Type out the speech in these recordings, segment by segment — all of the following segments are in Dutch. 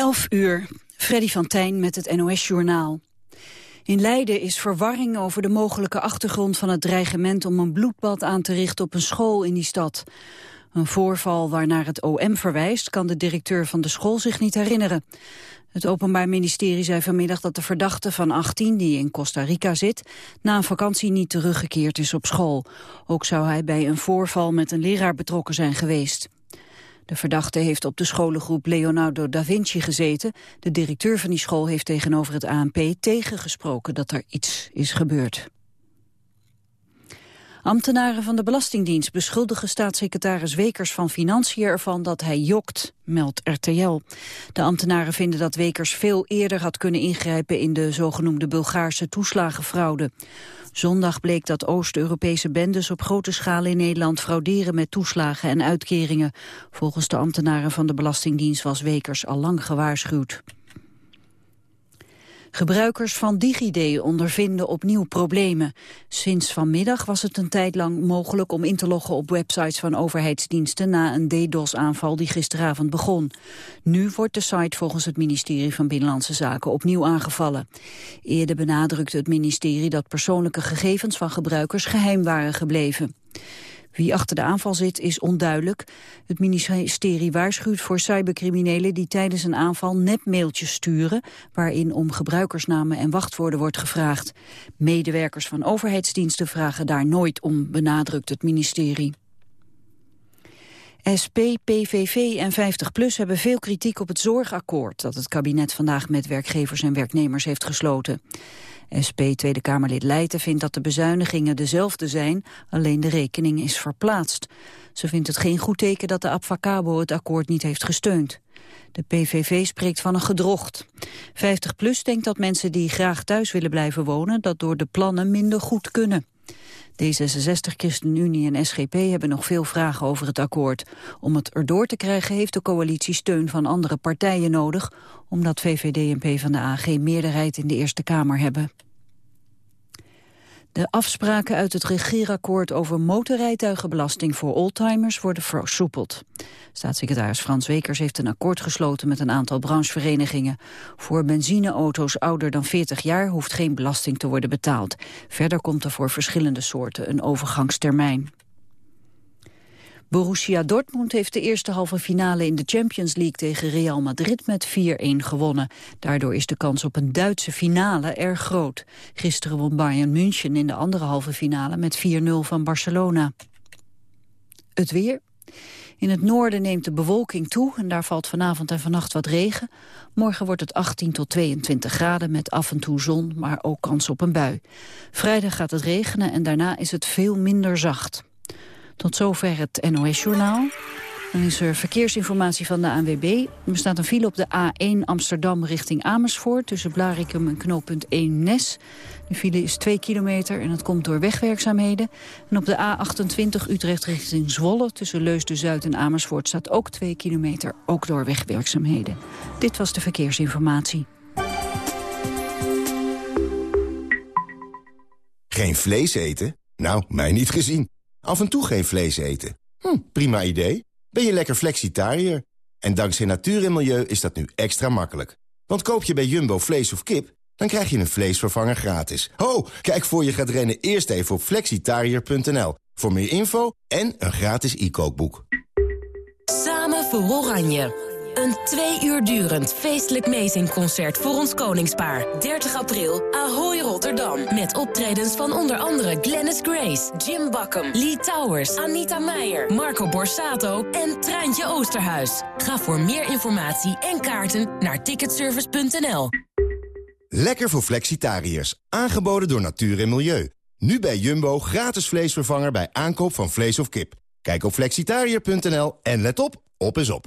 11 uur, Freddy van Tijn met het NOS-journaal. In Leiden is verwarring over de mogelijke achtergrond van het dreigement om een bloedbad aan te richten op een school in die stad. Een voorval waarnaar het OM verwijst kan de directeur van de school zich niet herinneren. Het Openbaar Ministerie zei vanmiddag dat de verdachte van 18, die in Costa Rica zit, na een vakantie niet teruggekeerd is op school. Ook zou hij bij een voorval met een leraar betrokken zijn geweest. De verdachte heeft op de scholengroep Leonardo da Vinci gezeten. De directeur van die school heeft tegenover het ANP tegengesproken dat er iets is gebeurd. Ambtenaren van de Belastingdienst beschuldigen staatssecretaris Wekers van Financiën ervan dat hij jokt, meldt RTL. De ambtenaren vinden dat Wekers veel eerder had kunnen ingrijpen in de zogenoemde Bulgaarse toeslagenfraude. Zondag bleek dat Oost-Europese bendes op grote schaal in Nederland frauderen met toeslagen en uitkeringen. Volgens de ambtenaren van de Belastingdienst was Wekers al lang gewaarschuwd. Gebruikers van DigiD ondervinden opnieuw problemen. Sinds vanmiddag was het een tijd lang mogelijk om in te loggen op websites van overheidsdiensten na een DDoS-aanval die gisteravond begon. Nu wordt de site volgens het ministerie van Binnenlandse Zaken opnieuw aangevallen. Eerder benadrukte het ministerie dat persoonlijke gegevens van gebruikers geheim waren gebleven. Wie achter de aanval zit is onduidelijk. Het ministerie waarschuwt voor cybercriminelen die tijdens een aanval nepmailtjes sturen... waarin om gebruikersnamen en wachtwoorden wordt gevraagd. Medewerkers van overheidsdiensten vragen daar nooit om, benadrukt het ministerie. SP, PVV en 50PLUS hebben veel kritiek op het zorgakkoord... dat het kabinet vandaag met werkgevers en werknemers heeft gesloten. SP Tweede Kamerlid Leijten vindt dat de bezuinigingen dezelfde zijn, alleen de rekening is verplaatst. Ze vindt het geen goed teken dat de Abfacabo het akkoord niet heeft gesteund. De PVV spreekt van een gedrocht. 50PLUS denkt dat mensen die graag thuis willen blijven wonen... dat door de plannen minder goed kunnen. D66, ChristenUnie en SGP hebben nog veel vragen over het akkoord. Om het erdoor te krijgen heeft de coalitie steun van andere partijen nodig... omdat VVD en PvdA geen meerderheid in de Eerste Kamer hebben. De afspraken uit het regeerakkoord over motorrijtuigenbelasting voor oldtimers worden versoepeld. Staatssecretaris Frans Wekers heeft een akkoord gesloten met een aantal brancheverenigingen. Voor benzineauto's ouder dan 40 jaar hoeft geen belasting te worden betaald. Verder komt er voor verschillende soorten een overgangstermijn. Borussia Dortmund heeft de eerste halve finale in de Champions League tegen Real Madrid met 4-1 gewonnen. Daardoor is de kans op een Duitse finale erg groot. Gisteren won Bayern München in de andere halve finale met 4-0 van Barcelona. Het weer. In het noorden neemt de bewolking toe en daar valt vanavond en vannacht wat regen. Morgen wordt het 18 tot 22 graden met af en toe zon, maar ook kans op een bui. Vrijdag gaat het regenen en daarna is het veel minder zacht. Tot zover het NOS-journaal. Dan is er verkeersinformatie van de ANWB. Er staat een file op de A1 Amsterdam richting Amersfoort... tussen Blarikum en knooppunt 1 Nes. De file is 2 kilometer en dat komt door wegwerkzaamheden. En op de A28 Utrecht richting Zwolle... tussen Leusden-Zuid en Amersfoort staat ook 2 kilometer... ook door wegwerkzaamheden. Dit was de verkeersinformatie. Geen vlees eten? Nou, mij niet gezien. Af en toe geen vlees eten. Hm, prima idee. Ben je lekker flexitariër? En dankzij natuur en milieu is dat nu extra makkelijk. Want koop je bij Jumbo vlees of kip, dan krijg je een vleesvervanger gratis. Ho, kijk voor je gaat rennen eerst even op flexitariër.nl. Voor meer info en een gratis e-kookboek. Samen voor Oranje. Een twee uur durend feestelijk meezingconcert voor ons koningspaar. 30 april, Ahoy Rotterdam. Met optredens van onder andere Glennis Grace, Jim Bakken, Lee Towers, Anita Meijer, Marco Borsato en Treintje Oosterhuis. Ga voor meer informatie en kaarten naar ticketservice.nl. Lekker voor flexitariërs. Aangeboden door Natuur en Milieu. Nu bij Jumbo gratis vleesvervanger bij aankoop van vlees of kip. Kijk op flexitariër.nl en let op, op is op.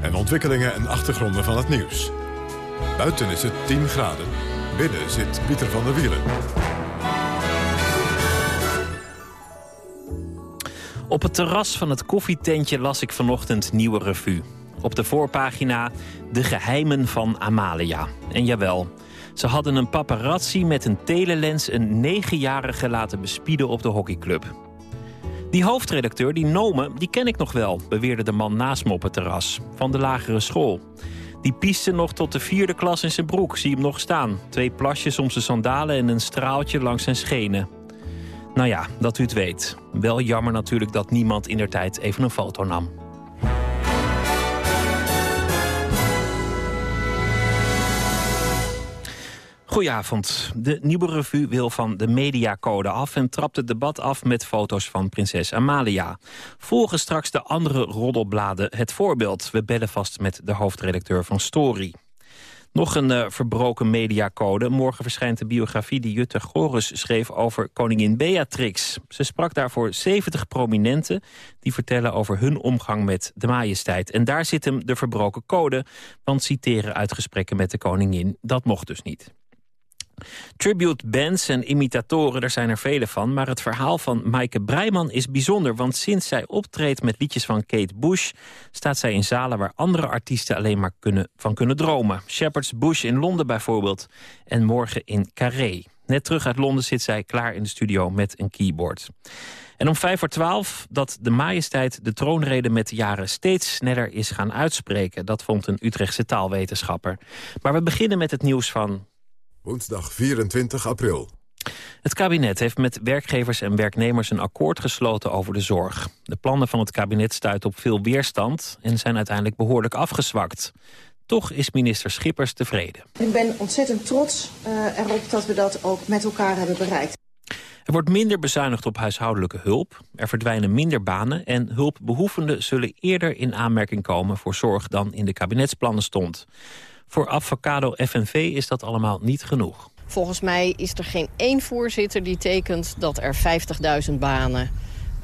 en ontwikkelingen en achtergronden van het nieuws. Buiten is het 10 graden, binnen zit Pieter van der Wielen. Op het terras van het koffietentje las ik vanochtend Nieuwe Revue. Op de voorpagina De geheimen van Amalia. En jawel, ze hadden een paparazzi met een telelens een negenjarige laten bespieden op de hockeyclub. Die hoofdredacteur, die Nome, die ken ik nog wel, beweerde de man naast me op het terras. Van de lagere school. Die pieste nog tot de vierde klas in zijn broek, zie hem nog staan. Twee plasjes om zijn sandalen en een straaltje langs zijn schenen. Nou ja, dat u het weet. Wel jammer natuurlijk dat niemand in der tijd even een foto nam. Goedenavond. De Nieuwe Revue wil van de mediacode af... en trapt het debat af met foto's van prinses Amalia. Volgen straks de andere roddelbladen het voorbeeld. We bellen vast met de hoofdredacteur van Story. Nog een uh, verbroken mediacode. Morgen verschijnt de biografie die Jutta Goris schreef over koningin Beatrix. Ze sprak daarvoor 70 prominenten die vertellen over hun omgang met de majesteit. En daar zit hem de verbroken code, want citeren uit gesprekken met de koningin, dat mocht dus niet. Tribute bands en imitatoren, er zijn er vele van... maar het verhaal van Maaike Breiman is bijzonder... want sinds zij optreedt met liedjes van Kate Bush... staat zij in zalen waar andere artiesten alleen maar kunnen, van kunnen dromen. Shepherd's Bush in Londen bijvoorbeeld. En morgen in Carré. Net terug uit Londen zit zij klaar in de studio met een keyboard. En om vijf voor twaalf dat de majesteit de troonrede met de jaren steeds sneller is gaan uitspreken. Dat vond een Utrechtse taalwetenschapper. Maar we beginnen met het nieuws van Woensdag 24 april. Het kabinet heeft met werkgevers en werknemers een akkoord gesloten over de zorg. De plannen van het kabinet stuiten op veel weerstand en zijn uiteindelijk behoorlijk afgezwakt. Toch is minister Schippers tevreden. Ik ben ontzettend trots uh, erop dat we dat ook met elkaar hebben bereikt. Er wordt minder bezuinigd op huishoudelijke hulp. Er verdwijnen minder banen en hulpbehoevenden zullen eerder in aanmerking komen voor zorg dan in de kabinetsplannen stond. Voor Avocado FNV is dat allemaal niet genoeg. Volgens mij is er geen één voorzitter die tekent dat er 50.000 banen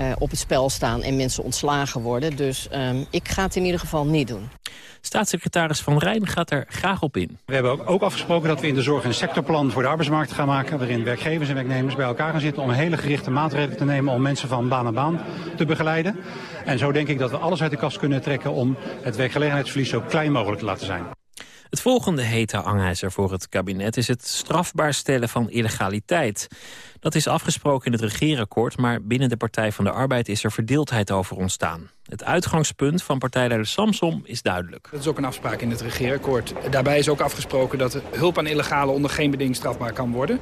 uh, op het spel staan en mensen ontslagen worden. Dus um, ik ga het in ieder geval niet doen. Staatssecretaris Van Rijn gaat er graag op in. We hebben ook afgesproken dat we in de zorg een sectorplan voor de arbeidsmarkt gaan maken... waarin werkgevers en werknemers bij elkaar gaan zitten om hele gerichte maatregelen te nemen... om mensen van baan naar baan te begeleiden. En zo denk ik dat we alles uit de kast kunnen trekken om het werkgelegenheidsverlies zo klein mogelijk te laten zijn. Het volgende hete hangijzer voor het kabinet is het strafbaar stellen van illegaliteit. Dat is afgesproken in het regeerakkoord, maar binnen de Partij van de Arbeid is er verdeeldheid over ontstaan. Het uitgangspunt van partijleider Samsom is duidelijk. Dat is ook een afspraak in het regeerakkoord. Daarbij is ook afgesproken dat hulp aan illegale onder geen beding strafbaar kan worden.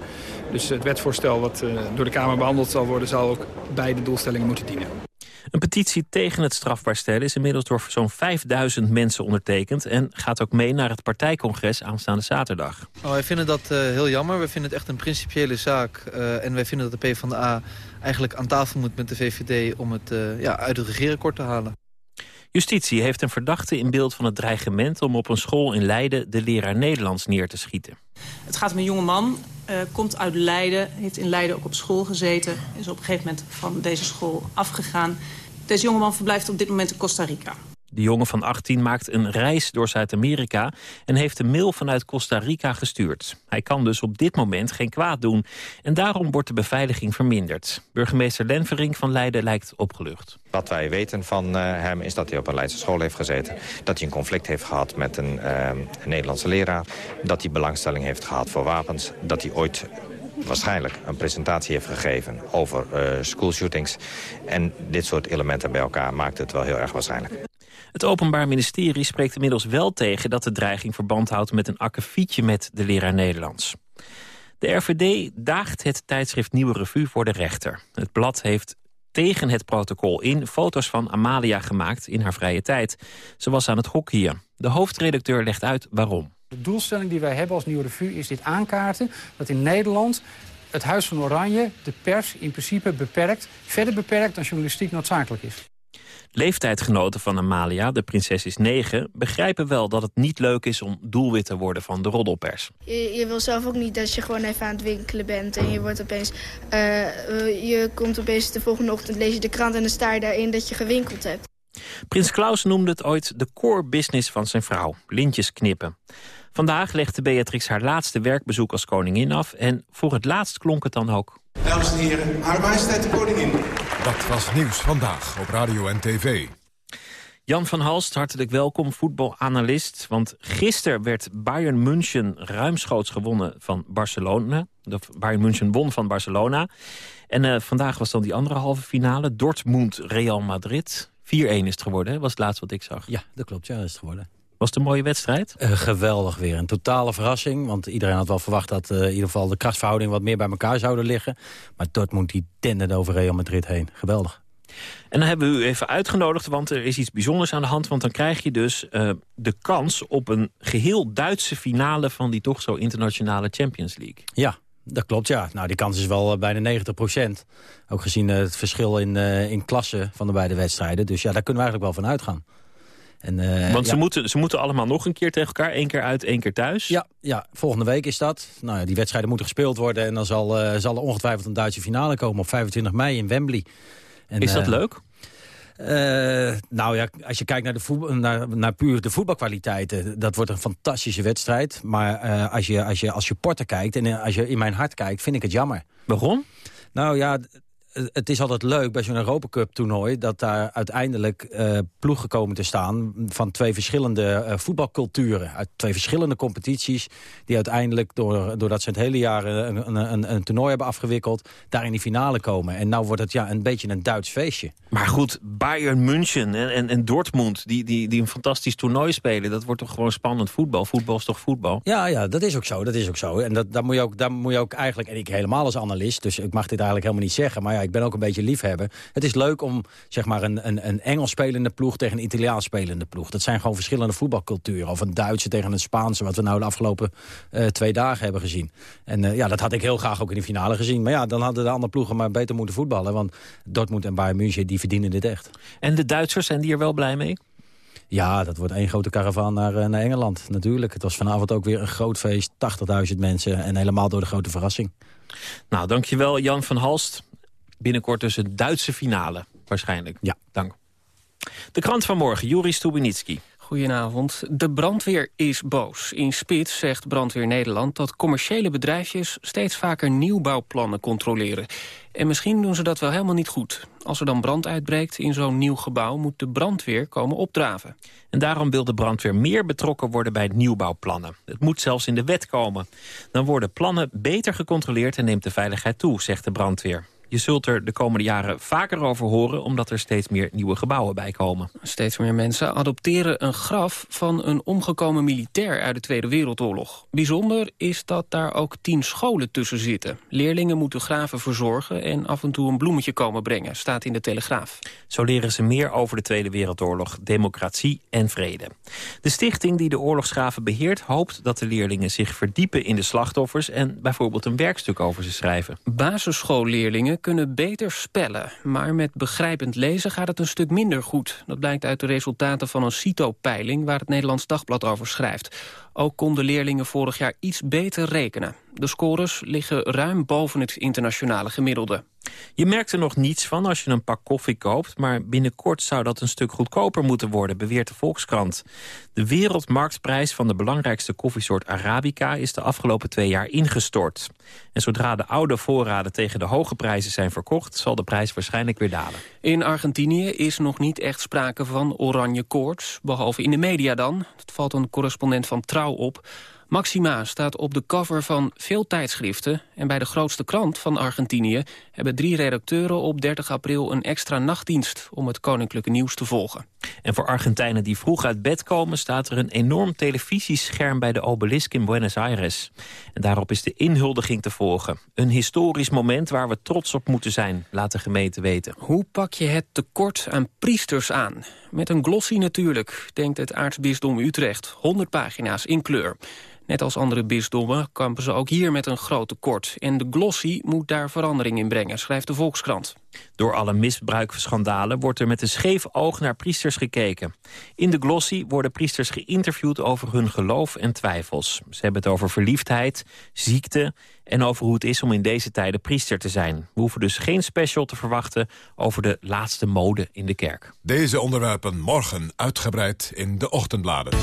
Dus het wetsvoorstel wat eh, door de Kamer behandeld zal worden... zal ook beide doelstellingen moeten dienen. Een petitie tegen het strafbaar stellen is inmiddels door zo'n 5000 mensen ondertekend... en gaat ook mee naar het partijcongres aanstaande zaterdag. Oh, wij vinden dat uh, heel jammer. We vinden het echt een principiële zaak. Uh, en wij vinden dat de PvdA eigenlijk aan tafel moet met de VVD... om het uh, ja, uit het regeerakkoord te halen. Justitie heeft een verdachte in beeld van het dreigement... om op een school in Leiden de leraar Nederlands neer te schieten. Het gaat om een jonge man, uh, komt uit Leiden, heeft in Leiden ook op school gezeten... is op een gegeven moment van deze school afgegaan. Deze jongeman verblijft op dit moment in Costa Rica. De jongen van 18 maakt een reis door Zuid-Amerika... en heeft een mail vanuit Costa Rica gestuurd. Hij kan dus op dit moment geen kwaad doen. En daarom wordt de beveiliging verminderd. Burgemeester Lenvering van Leiden lijkt opgelucht. Wat wij weten van uh, hem is dat hij op een Leidse school heeft gezeten. Dat hij een conflict heeft gehad met een, uh, een Nederlandse leraar. Dat hij belangstelling heeft gehad voor wapens. Dat hij ooit waarschijnlijk een presentatie heeft gegeven over uh, schoolshootings. En dit soort elementen bij elkaar maakt het wel heel erg waarschijnlijk. Het Openbaar Ministerie spreekt inmiddels wel tegen dat de dreiging verband houdt met een akkefietje met de leraar Nederlands. De RVD daagt het tijdschrift Nieuwe Revue voor de rechter. Het blad heeft tegen het protocol in foto's van Amalia gemaakt in haar vrije tijd. Ze was aan het hockeyen. De hoofdredacteur legt uit waarom. De doelstelling die wij hebben als Nieuwe Revue is dit aankaarten... dat in Nederland het Huis van Oranje de pers in principe beperkt... verder beperkt dan journalistiek noodzakelijk is. Leeftijdgenoten van Amalia, de prinses is negen... begrijpen wel dat het niet leuk is om doelwit te worden van de roddelpers. Je, je wil zelf ook niet dat je gewoon even aan het winkelen bent... en je wordt opeens... Uh, je komt opeens de volgende ochtend, lees je de krant... en dan sta je daarin dat je gewinkeld hebt. Prins Klaus noemde het ooit de core business van zijn vrouw. Lintjes knippen. Vandaag legde Beatrix haar laatste werkbezoek als koningin af... en voor het laatst klonk het dan ook. Dames en heren, haar majesteit de koningin. Dat was Nieuws Vandaag op Radio en TV. Jan van Halst, hartelijk welkom, voetbalanalist. Want gisteren werd Bayern München ruimschoots gewonnen van Barcelona. De Bayern München won van Barcelona. En uh, vandaag was dan die andere halve finale. Dortmund-Real Madrid. 4-1 is het geworden, hè? was het laatste wat ik zag. Ja, dat klopt, ja, dat is het geworden. Was het een mooie wedstrijd? Uh, geweldig weer. Een totale verrassing. Want iedereen had wel verwacht dat uh, in ieder geval de krachtsverhouding wat meer bij elkaar zouden liggen. Maar Dortmund die tende over Real Madrid heen. Geweldig. En dan hebben we u even uitgenodigd, want er is iets bijzonders aan de hand. Want dan krijg je dus uh, de kans op een geheel Duitse finale... van die toch zo internationale Champions League. Ja, dat klopt, ja. Nou, die kans is wel bijna 90 procent. Ook gezien het verschil in, uh, in klassen van de beide wedstrijden. Dus ja, daar kunnen we eigenlijk wel van uitgaan. En, uh, Want ze, ja. moeten, ze moeten allemaal nog een keer tegen elkaar. één keer uit, één keer thuis. Ja, ja volgende week is dat. Nou ja, die wedstrijden moeten gespeeld worden. En dan zal, uh, zal er ongetwijfeld een Duitse finale komen op 25 mei in Wembley. En, is dat uh, leuk? nou ja, als je kijkt naar, de voetbal, naar, naar puur de voetbalkwaliteiten... dat wordt een fantastische wedstrijd. Maar als, je, als je als supporter kijkt en als je in mijn hart kijkt... vind ik het jammer. Waarom? Nou ja, het is altijd leuk bij zo'n Europacup-toernooi... dat daar uiteindelijk uh, ploegen komen te staan... van twee verschillende uh, voetbalculturen. Uit twee verschillende competities... die uiteindelijk, door, doordat ze het hele jaar een, een, een, toernooi hebben afgewikkeld... daar in die finale komen. En nou wordt het ja, een beetje een Duits feestje. Maar goed, Bayern München en, en, en Dortmund... Die, die, die een fantastisch toernooi spelen... dat wordt toch gewoon spannend voetbal? Voetbal is toch voetbal? Ja, ja dat is ook zo. Dat is ook zo. En dat, daar, moet je ook, daar moet je ook eigenlijk... en ik helemaal als analist, dus ik mag dit eigenlijk helemaal niet zeggen... maar ja, ik ben ook een beetje liefhebber. Het is leuk om zeg maar, een, een, een Engels spelende ploeg tegen een Italiaans spelende ploeg. Dat zijn gewoon verschillende voetbalculturen. Of een Duitse tegen een Spaanse, wat we nou de afgelopen uh, twee dagen hebben gezien. En uh, ja, dat had ik heel graag ook in de finale gezien. Maar ja, dan hadden de andere ploegen maar beter moeten voetballen. Want Dortmund en Bayern München, die verdienen dit echt. En de Duitsers, zijn die er wel blij mee? Ja, dat wordt één grote karavaan naar, uh, naar Engeland, natuurlijk. Het was vanavond ook weer een groot feest, 80.000 mensen... en helemaal door de grote verrassing. Nou, dankjewel Jan van Halst binnenkort dus een Duitse finale, waarschijnlijk. Ja. Dank. De krant van morgen, Juri Stubinitsky. Goedenavond. De brandweer is boos. In Spits zegt Brandweer Nederland dat commerciële bedrijfjes steeds vaker nieuwbouwplannen controleren. En misschien doen ze dat wel helemaal niet goed. Als er dan brand uitbreekt in zo'n nieuw gebouw moet de brandweer komen opdraven. En daarom wil de brandweer meer betrokken worden bij nieuwbouwplannen. Het moet zelfs in de wet komen. Dan worden plannen beter gecontroleerd en neemt de veiligheid toe, zegt de brandweer. Je zult er de komende jaren vaker over horen... omdat er steeds meer nieuwe gebouwen bij komen. Steeds meer mensen adopteren een graf van een omgekomen militair uit de Tweede Wereldoorlog. Bijzonder is dat daar ook tien scholen tussen zitten. Leerlingen moeten graven verzorgen en af en toe een bloemetje komen brengen, staat in de Telegraaf. Zo leren ze meer over de Tweede Wereldoorlog, democratie en vrede. De stichting die de oorlogsgraven beheert hoopt dat de leerlingen zich verdiepen in de slachtoffers... en bijvoorbeeld een werkstuk over ze schrijven. Basisschoolleerlingen kunnen beter spellen. Maar met begrijpend lezen gaat het een stuk minder goed. Dat blijkt uit de resultaten van een CITO-peiling... waar het Nederlands Dagblad over schrijft. Ook konden leerlingen vorig jaar iets beter rekenen. De scores liggen ruim boven het internationale gemiddelde. Je merkt er nog niets van als je een pak koffie koopt... maar binnenkort zou dat een stuk goedkoper moeten worden, beweert de Volkskrant. De wereldmarktprijs van de belangrijkste koffiesoort Arabica... is de afgelopen twee jaar ingestort. En zodra de oude voorraden tegen de hoge prijzen zijn verkocht... zal de prijs waarschijnlijk weer dalen. In Argentinië is nog niet echt sprake van oranje koorts. Behalve in de media dan. Dat valt een correspondent van Trouw op... Maxima staat op de cover van veel tijdschriften... en bij de grootste krant van Argentinië... hebben drie redacteuren op 30 april een extra nachtdienst... om het koninklijke nieuws te volgen. En voor Argentijnen die vroeg uit bed komen... staat er een enorm televisiescherm bij de obelisk in Buenos Aires. En daarop is de inhuldiging te volgen. Een historisch moment waar we trots op moeten zijn, laat de gemeente weten. Hoe pak je het tekort aan priesters aan? Met een glossy natuurlijk, denkt het aartsbisdom Utrecht. 100 pagina's in kleur. Net als andere bisdommen kampen ze ook hier met een groot tekort. En de glossy moet daar verandering in brengen, schrijft de Volkskrant. Door alle misbruikschandalen wordt er met een scheef oog naar priesters gekeken. In de glossy worden priesters geïnterviewd over hun geloof en twijfels. Ze hebben het over verliefdheid, ziekte en over hoe het is om in deze tijden priester te zijn. We hoeven dus geen special te verwachten over de laatste mode in de kerk. Deze onderwerpen morgen uitgebreid in de ochtendbladen.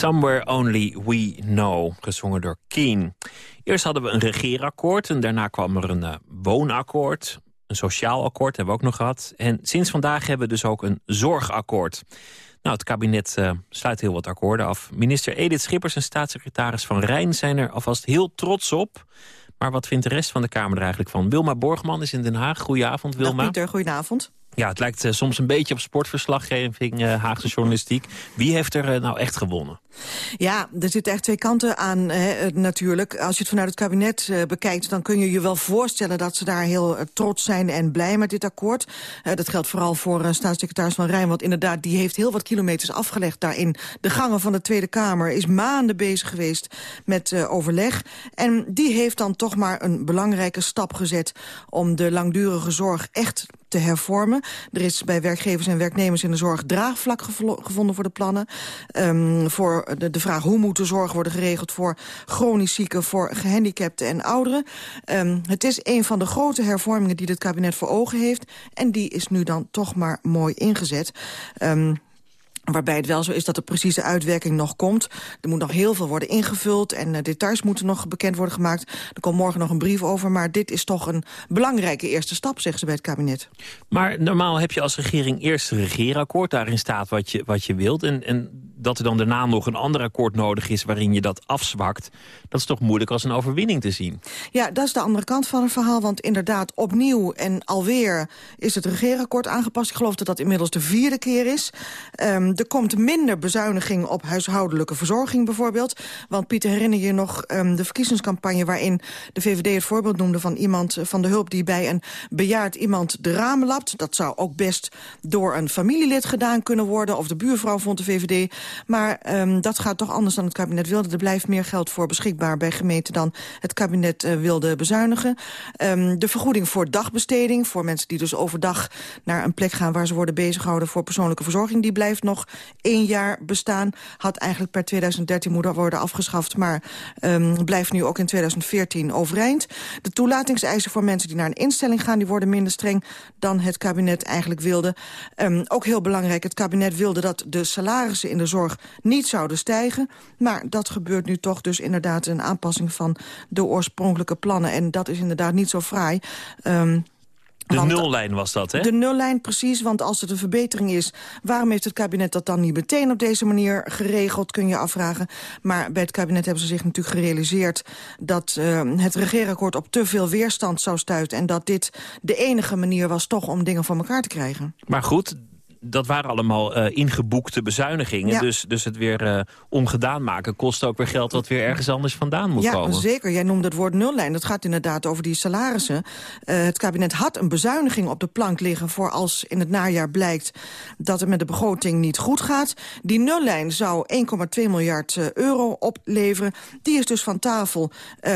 Somewhere Only We Know, gezongen door Keen. Eerst hadden we een regeerakkoord en daarna kwam er een uh, woonakkoord. Een sociaal akkoord hebben we ook nog gehad. En sinds vandaag hebben we dus ook een zorgakkoord. Nou, het kabinet uh, sluit heel wat akkoorden af. Minister Edith Schippers en staatssecretaris Van Rijn zijn er alvast heel trots op. Maar wat vindt de rest van de Kamer er eigenlijk van? Wilma Borgman is in Den Haag. Goedenavond, Wilma. Dag Pieter, goedenavond. Ja, het lijkt uh, soms een beetje op sportverslaggeving, uh, Haagse journalistiek. Wie heeft er uh, nou echt gewonnen? Ja, er zitten echt twee kanten aan hè, natuurlijk. Als je het vanuit het kabinet bekijkt... dan kun je je wel voorstellen dat ze daar heel trots zijn en blij met dit akkoord. dat geldt vooral voor staatssecretaris Van Rijn... want inderdaad, die heeft heel wat kilometers afgelegd daarin. De gangen van de Tweede Kamer is maanden bezig geweest met overleg. En die heeft dan toch maar een belangrijke stap gezet... om de langdurige zorg echt te hervormen. Er is bij werkgevers en werknemers in de zorg draagvlak gevonden voor de plannen. Um, voor de, de, vraag hoe moet de zorg worden geregeld voor chronisch zieken, voor gehandicapten en ouderen. Um, het is een van de grote hervormingen die dit kabinet voor ogen heeft. En die is nu dan toch maar mooi ingezet. Um, Waarbij het wel zo is dat de precieze uitwerking nog komt. Er moet nog heel veel worden ingevuld en uh, details moeten nog bekend worden gemaakt. Er komt morgen nog een brief over, maar dit is toch een belangrijke eerste stap, zeggen ze bij het kabinet. Maar normaal heb je als regering eerst een regeerakkoord. Daarin staat wat je, wat je wilt. En, en dat er dan daarna nog een ander akkoord nodig is waarin je dat afzwakt... dat is toch moeilijk als een overwinning te zien. Ja, dat is de andere kant van het verhaal. Want inderdaad, opnieuw en alweer is het regeerakkoord aangepast. Ik geloof dat dat inmiddels de vierde keer is. Um, er komt minder bezuiniging op huishoudelijke verzorging bijvoorbeeld. Want Pieter, herinner je nog um, de verkiezingscampagne... waarin de VVD het voorbeeld noemde van iemand van de hulp... die bij een bejaard iemand de ramen lapt. Dat zou ook best door een familielid gedaan kunnen worden... of de buurvrouw vond de VVD. Maar um, dat gaat toch anders dan het kabinet wilde. Er blijft meer geld voor beschikbaar bij gemeenten dan het kabinet uh, wilde bezuinigen. Um, de vergoeding voor dagbesteding, voor mensen die dus overdag naar een plek gaan waar ze worden bezighouden voor persoonlijke verzorging, die blijft nog één jaar bestaan. Had eigenlijk per 2013 moeten worden afgeschaft, maar um, blijft nu ook in 2014 overeind. De toelatingseisen voor mensen die naar een instelling gaan, die worden minder streng dan het kabinet eigenlijk wilde. Um, ook heel belangrijk, het kabinet wilde dat de salarissen in de zorg niet zouden stijgen. Maar dat gebeurt nu toch dus inderdaad een aanpassing van de oorspronkelijke plannen. En dat is inderdaad niet zo fraai. Um, de want, nullijn was dat, hè? De nullijn, precies. Want als het een verbetering is... waarom heeft het kabinet dat dan niet meteen op deze manier geregeld... kun je afvragen. Maar bij het kabinet hebben ze zich natuurlijk gerealiseerd... dat uh, het regeerakkoord op te veel weerstand zou stuiten... en dat dit de enige manier was toch om dingen voor elkaar te krijgen. Maar goed, dat waren allemaal uh, ingeboekte bezuinigingen. Dus, dus het weer uh, ongedaan maken kost ook weer geld... wat weer ergens anders vandaan moet ja, komen. Ja, zeker. Jij noemde het woord nullijn. Dat gaat inderdaad over die salarissen. Uh, het kabinet had een bezuiniging op de plank liggen... voor als in het najaar blijkt dat het met de begroting niet goed gaat. Die nullijn zou 1,2 miljard euro opleveren. Die is dus van tafel.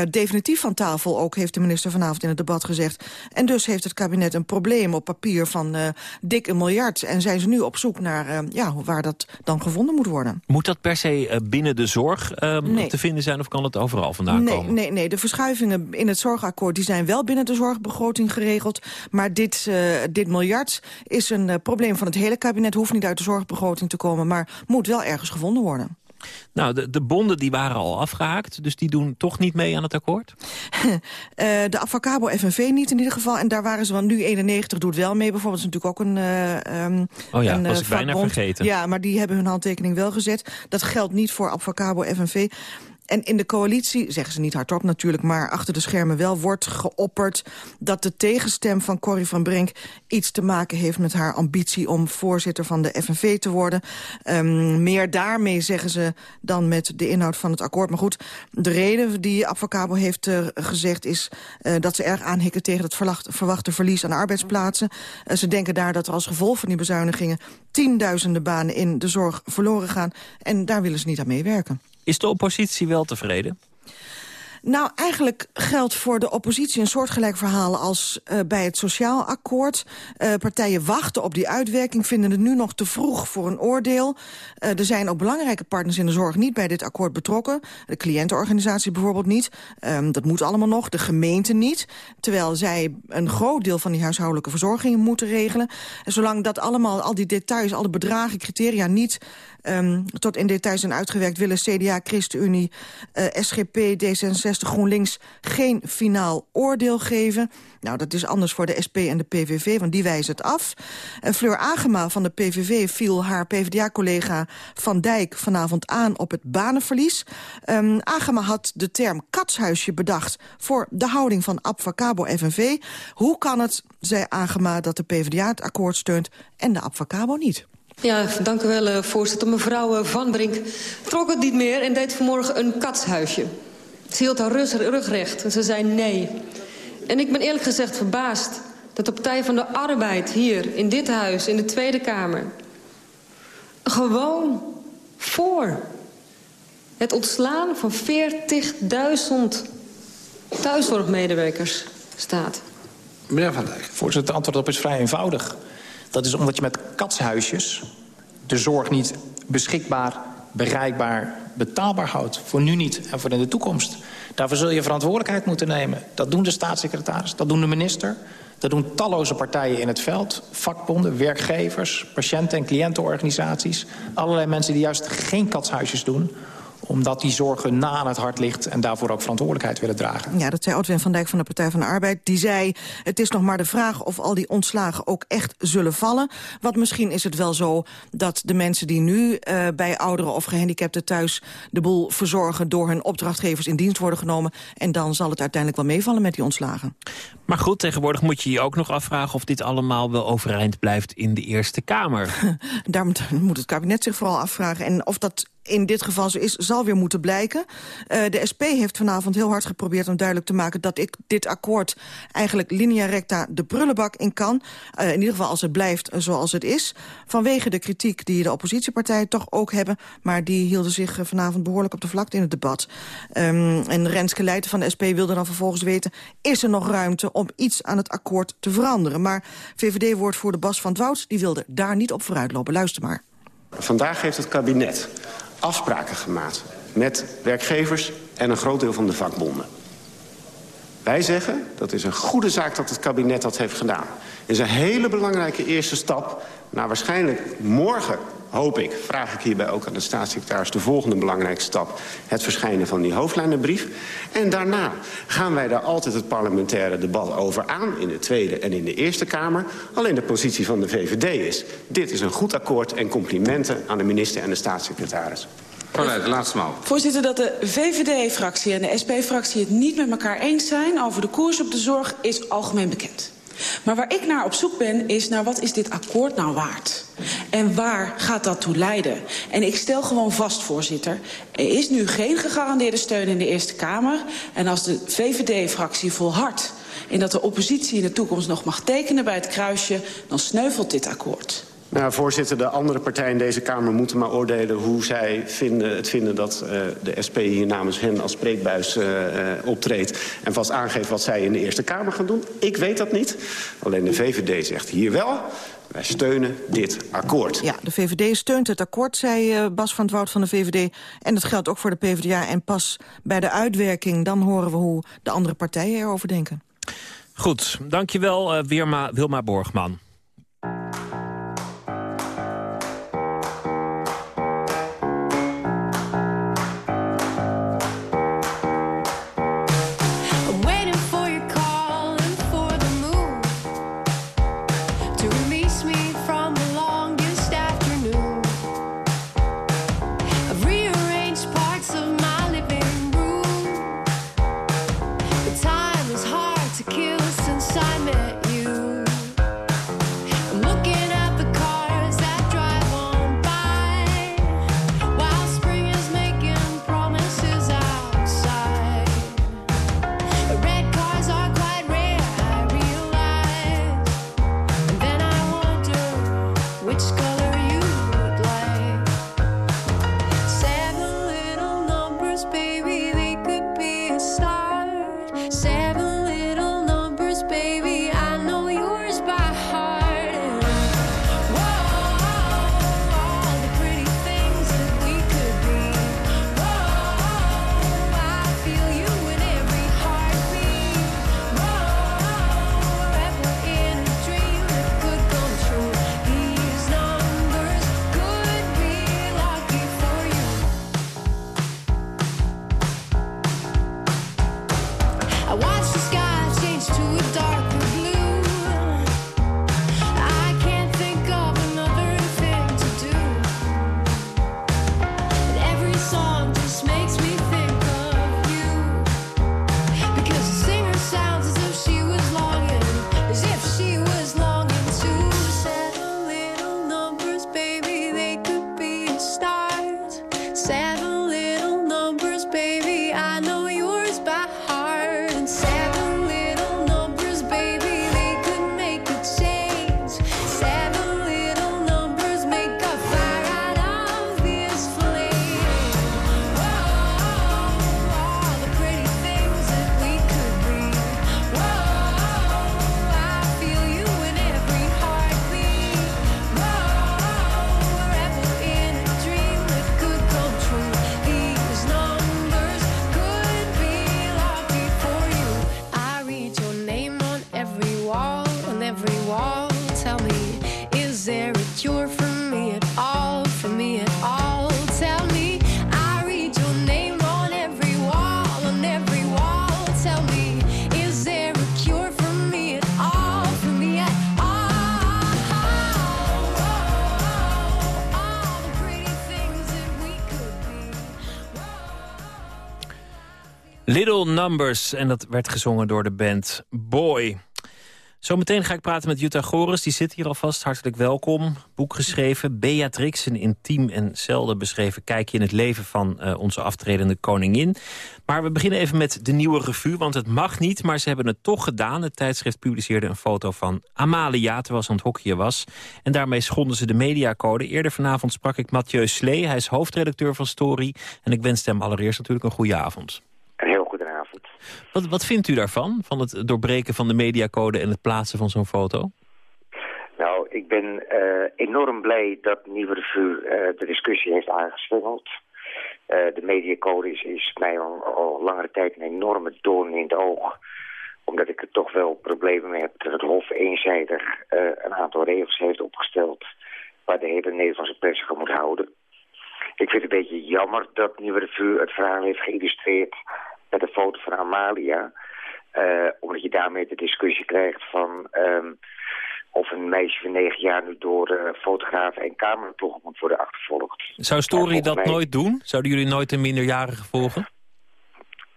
definitief van tafel ook, heeft de minister vanavond in het debat gezegd. En dus heeft het kabinet een probleem op papier van dik een miljard. En zij zijn ze nu op zoek naar uh, ja, waar dat dan gevonden moet worden. Moet dat per se uh, binnen de zorg nee. te vinden zijn of kan het overal vandaan nee, komen? Nee, nee, de verschuivingen in het zorgakkoord die zijn wel binnen de zorgbegroting geregeld. Maar dit, dit miljard is een probleem van het hele kabinet. Hoeft niet uit de zorgbegroting te komen, maar moet wel ergens gevonden worden. Nou, de, de bonden die waren al afgehaakt, dus die doen toch niet mee aan het akkoord? uh, de Avacabo FNV niet in ieder geval. En daar waren ze, want nu 91 doet wel mee bijvoorbeeld. Is natuurlijk ook een uh, um, Oh ja, een, was ik bijna vergeten. Ja, maar die hebben hun handtekening wel gezet. Dat geldt niet voor Avacabo FNV. En in de coalitie, zeggen ze niet hardop natuurlijk... maar achter de schermen wel wordt geopperd... dat de tegenstem van Corrie van Brink iets te maken heeft... met haar ambitie om voorzitter van de FNV te worden. Um, meer daarmee, zeggen ze, dan met de inhoud van het akkoord. Maar goed, de reden die Advocabo heeft uh, gezegd... is uh, dat ze erg aanhikken tegen het verwachte verlies aan arbeidsplaatsen. Uh, ze denken daar dat er als gevolg van die bezuinigingen... tienduizenden banen in de zorg verloren gaan. En daar willen ze niet aan meewerken. Is de oppositie wel tevreden? Nou, eigenlijk geldt voor de oppositie een soortgelijk verhaal als uh, bij het sociaal akkoord. Uh, partijen wachten op die uitwerking, vinden het nu nog te vroeg voor een oordeel. Uh, er zijn ook belangrijke partners in de zorg niet bij dit akkoord betrokken. De cliëntenorganisatie bijvoorbeeld niet. Um, dat moet allemaal nog, de gemeente niet. Terwijl zij een groot deel van die huishoudelijke verzorging moeten regelen. En zolang dat allemaal, al die details, alle bedragen, criteria niet um, tot in detail zijn uitgewerkt... willen CDA, ChristenUnie, SGP, D66 D66 GroenLinks geen finaal oordeel geven. Nou, dat is anders voor de SP en de PVV, want die wijzen het af. En Fleur Agema van de PVV viel haar PvdA-collega Van Dijk vanavond aan op het banenverlies. Um, Agema had de term katshuisje bedacht voor de houding van Abfacabo FNV. Hoe kan het, zei Agema, dat de PvdA het akkoord steunt en de Abfacabo niet? Ja, dank u wel, voorzitter. Mevrouw Van Brink trok het niet meer en deed vanmorgen een katshuisje. Ze hield haar rug recht en ze zei nee. En ik ben eerlijk gezegd verbaasd dat de Partij van de Arbeid hier in dit huis, in de Tweede Kamer... gewoon voor het ontslaan van 40.000 thuiszorgmedewerkers staat. Meneer Van Dijk. Voorzitter, het antwoord op is vrij eenvoudig. Dat is omdat je met katshuisjes de zorg niet beschikbaar, bereikbaar, betaalbaar houdt. Voor nu niet en voor in de toekomst. Daarvoor zul je verantwoordelijkheid moeten nemen. Dat doen de staatssecretaris, dat doen de minister... dat doen talloze partijen in het veld. Vakbonden, werkgevers, patiënten- en cliëntenorganisaties. Allerlei mensen die juist geen katshuisjes doen omdat die zorgen na aan het hart ligt en daarvoor ook verantwoordelijkheid willen dragen. Ja, dat zei Otwin van Dijk van de Partij van de Arbeid. Die zei, het is nog maar de vraag of al die ontslagen ook echt zullen vallen. Want misschien is het wel zo dat de mensen die nu uh, bij ouderen of gehandicapten thuis de boel verzorgen door hun opdrachtgevers in dienst worden genomen. En dan zal het uiteindelijk wel meevallen met die ontslagen. Maar goed, tegenwoordig moet je je ook nog afvragen of dit allemaal wel overeind blijft in de Eerste Kamer. Daar moet het kabinet zich vooral afvragen. En of dat in dit geval zo is, zal weer moeten blijken. Uh, de SP heeft vanavond heel hard geprobeerd om duidelijk te maken... dat ik dit akkoord eigenlijk linea recta de prullenbak in kan. Uh, in ieder geval als het blijft zoals het is. Vanwege de kritiek die de oppositiepartijen toch ook hebben... maar die hielden zich vanavond behoorlijk op de vlakte in het debat. Um, en Renske Leijten van de SP wilde dan vervolgens weten... is er nog ruimte om iets aan het akkoord te veranderen? Maar VVD-woordvoerder Bas van Dwout die wilde daar niet op vooruitlopen. Luister maar. Vandaag heeft het kabinet afspraken gemaakt met werkgevers en een groot deel van de vakbonden. Wij zeggen, dat is een goede zaak dat het kabinet dat heeft gedaan. Is een hele belangrijke eerste stap naar waarschijnlijk morgen, hoop ik... vraag ik hierbij ook aan de staatssecretaris de volgende belangrijke stap... het verschijnen van die hoofdlijnenbrief. En daarna gaan wij daar altijd het parlementaire debat over aan... in de Tweede en in de Eerste Kamer. Alleen de positie van de VVD is... dit is een goed akkoord en complimenten aan de minister en de staatssecretaris. Voorzitter, dat de VVD-fractie en de SP-fractie het niet met elkaar eens zijn... over de koers op de zorg is algemeen bekend. Maar waar ik naar op zoek ben, is naar wat is dit akkoord nou waard? En waar gaat dat toe leiden? En ik stel gewoon vast, voorzitter... er is nu geen gegarandeerde steun in de Eerste Kamer. En als de VVD-fractie volhardt in dat de oppositie in de toekomst nog mag tekenen bij het kruisje... dan sneuvelt dit akkoord. Nou, voorzitter, de andere partijen in deze Kamer moeten maar oordelen... hoe zij vinden, het vinden dat uh, de SP hier namens hen als spreekbuis uh, uh, optreedt... en vast aangeeft wat zij in de Eerste Kamer gaan doen. Ik weet dat niet. Alleen de VVD zegt hier wel... Wij steunen dit akkoord. Ja, de VVD steunt het akkoord, zei Bas van het Woud van de VVD. En dat geldt ook voor de PvdA. En pas bij de uitwerking, dan horen we hoe de andere partijen erover denken. Goed, dankjewel Wilma, Wilma Borgman. Little Numbers, en dat werd gezongen door de band Boy. Zometeen ga ik praten met Jutta Goris, die zit hier alvast. Hartelijk welkom. Boek geschreven, Beatrix, een intiem en zelden beschreven kijkje in het leven van eh, onze aftredende koningin. Maar we beginnen even met de nieuwe revue, want het mag niet, maar ze hebben het toch gedaan. Het tijdschrift publiceerde een foto van Amalia, terwijl ze aan het hockeyen was. En daarmee schonden ze de mediacode. Eerder vanavond sprak ik Mathieu Slee, hij is hoofdredacteur van Story. En ik wens hem allereerst natuurlijk een goede avond. Een heel goede avond. Wat, wat vindt u daarvan, van het doorbreken van de mediacode en het plaatsen van zo'n foto? Nou, ik ben eh, enorm blij dat Nieuwe Revue eh, de discussie heeft aangeswengeld. Eh, de mediacode is, is mij al, al langere tijd een enorme doorn in het oog. Omdat ik er toch wel problemen mee heb dat het Hof eenzijdig een aantal regels heeft opgesteld... waar de hele Nederlandse pers zich moet houden. Ik vind het een beetje jammer dat Nieuwe Revue het verhaal heeft geïllustreerd met een foto van Amalia. Uh, omdat je daarmee de discussie krijgt van um, of een meisje van negen jaar nu door uh, fotografen en cameraploegen moet worden achtervolgd. Zou Story dat mij... nooit doen? Zouden jullie nooit een minderjarige volgen?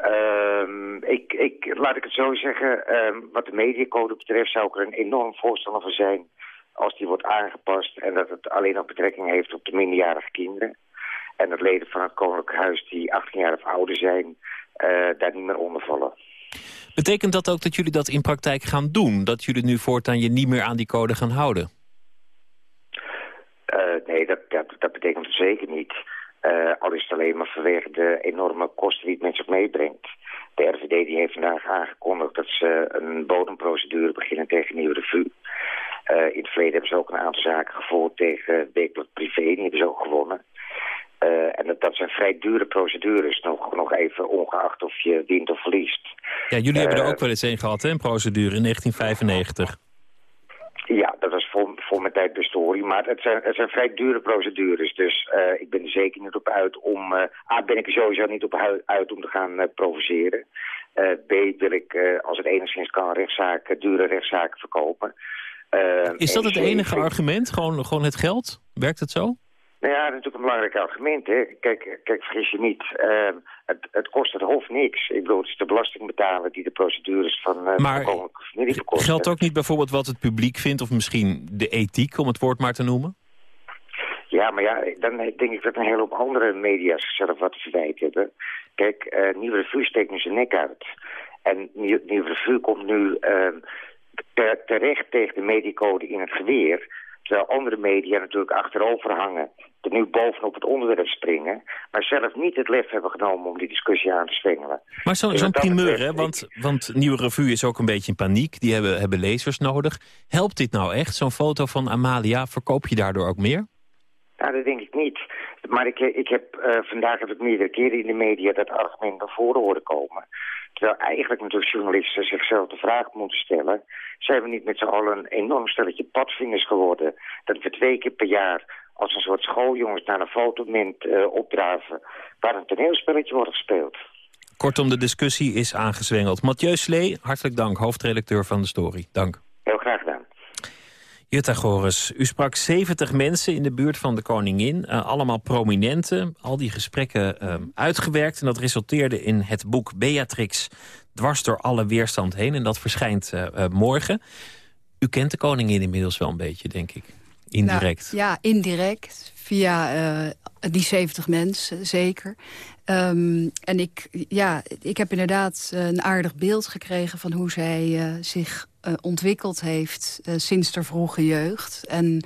Um, ik, ik, laat ik het zo zeggen, um, wat de mediacode betreft zou ik er een enorm voorstander van zijn als die wordt aangepast en dat het alleen nog betrekking heeft op de minderjarige kinderen. En dat leden van het Koninklijk Huis die 18 jaar of ouder zijn, daar niet meer onder vallen. Betekent dat ook dat jullie dat in praktijk gaan doen? Dat jullie nu voortaan je niet meer aan die code gaan houden? Uh, nee, dat, dat, dat, betekent het zeker niet. Uh, al is het alleen maar vanwege de enorme kosten die het met zich meebrengt. De RVD die heeft vandaag aangekondigd dat ze een bodemprocedure beginnen tegen Nieuwe Revue. Uh, in het verleden hebben ze ook een aantal zaken gevoerd tegen Weekblad Privé. Die hebben ze ook gewonnen. Uh, en dat, dat zijn vrij dure procedures, nog, nog even ongeacht of je wint of verliest. Ja, jullie uh, hebben er ook wel eens een gehad, hè, een procedure in 1995. Ja, dat was voor, voor mijn tijd de story. Maar het zijn, het zijn vrij dure procedures. Dus uh, ik ben er zeker niet op uit om... A, ben ik er sowieso niet op uit om te gaan provoceren. B, wil ik, als het enigszins kan, rechtszaken, dure rechtszaken verkopen. Is dat het enige argument? Gewoon, gewoon het geld? Werkt het zo? Nou ja, dat is natuurlijk een belangrijk argument. Hè. Kijk, kijk, vergis je niet. Uh, het, het, kost het Hof niks. Ik bedoel, het is de belastingbetaler die de procedures van uh, maar de familie bekost. geldt ook niet bijvoorbeeld wat het publiek vindt... of misschien de ethiek, om het woord maar te noemen? Ja, maar ja, dan denk ik dat een hele hoop andere media zichzelf wat te verwijten hebben. Kijk, uh, Nieuwe Revue steekt nu zijn nek uit. En Nieuwe Revue komt nu ter, terecht tegen de mediacode in het geweer... Terwijl andere media natuurlijk achterover hangen, er nu bovenop het onderwerp springen, maar zelf niet het lef hebben genomen om die discussie aan te zwengelen. Maar zo'n zo primeur, hè? Want, want Nieuwe Revue is ook een beetje in paniek, die hebben, hebben lezers nodig. Helpt dit nou echt, zo'n foto van Amalia? Verkoop je daardoor ook meer? Nou, dat denk ik niet. Maar ik, ik heb uh, vandaag heb ik meerdere keren in de media dat argument naar voren horen komen. Terwijl eigenlijk natuurlijk journalisten zichzelf de vraag moeten stellen... zijn we niet met z'n allen een enorm stelletje padvingers geworden... dat we twee keer per jaar als een soort schooljongens naar een fotomoment uh, opdraven... waar een toneelspelletje wordt gespeeld. Kortom, de discussie is aangezwengeld. Mathieu Slee, hartelijk dank, hoofdredacteur van de Story. Dank. Heel graag. Jutta Goris, u sprak 70 mensen in de buurt van de koningin. Uh, allemaal prominenten. Al die gesprekken uh, uitgewerkt. En dat resulteerde in het boek Beatrix dwars door alle weerstand heen. En dat verschijnt uh, morgen. U kent de koningin inmiddels wel een beetje, denk ik. Indirect. Nou, ja, indirect. Via die 70 mensen, zeker. Um, en ik, ja, ik heb inderdaad een aardig beeld gekregen... van hoe zij zich ontwikkeld heeft uh, sinds haar vroege jeugd. En,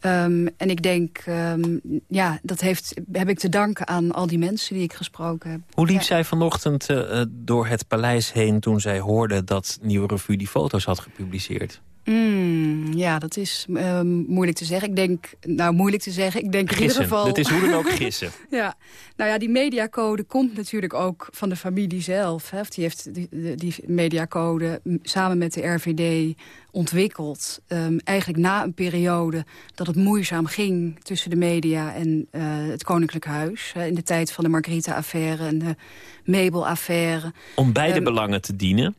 um, en ik denk, um, ja, dat heeft, heb ik te danken aan al die mensen die ik gesproken heb. Hoe liep ja. zij vanochtend uh, door het paleis heen toen zij hoorde dat Nieuwe Revue die foto's had gepubliceerd? Mm, ja, dat is ehm, moeilijk te zeggen. Ik denk, nou moeilijk te zeggen. Ik denk in ieder geval. Het is hoe dan ook gissen. ja, nou ja, die mediacode komt natuurlijk ook van de familie zelf. Hè. Die heeft die, die mediacode samen met de RVD ontwikkeld. Um, eigenlijk na een periode dat het moeizaam ging tussen de media en uh, het Koninklijk Huis. Hè, in de tijd van de Margarita-affaire en de Mabel-affaire. Om beide um, belangen te dienen?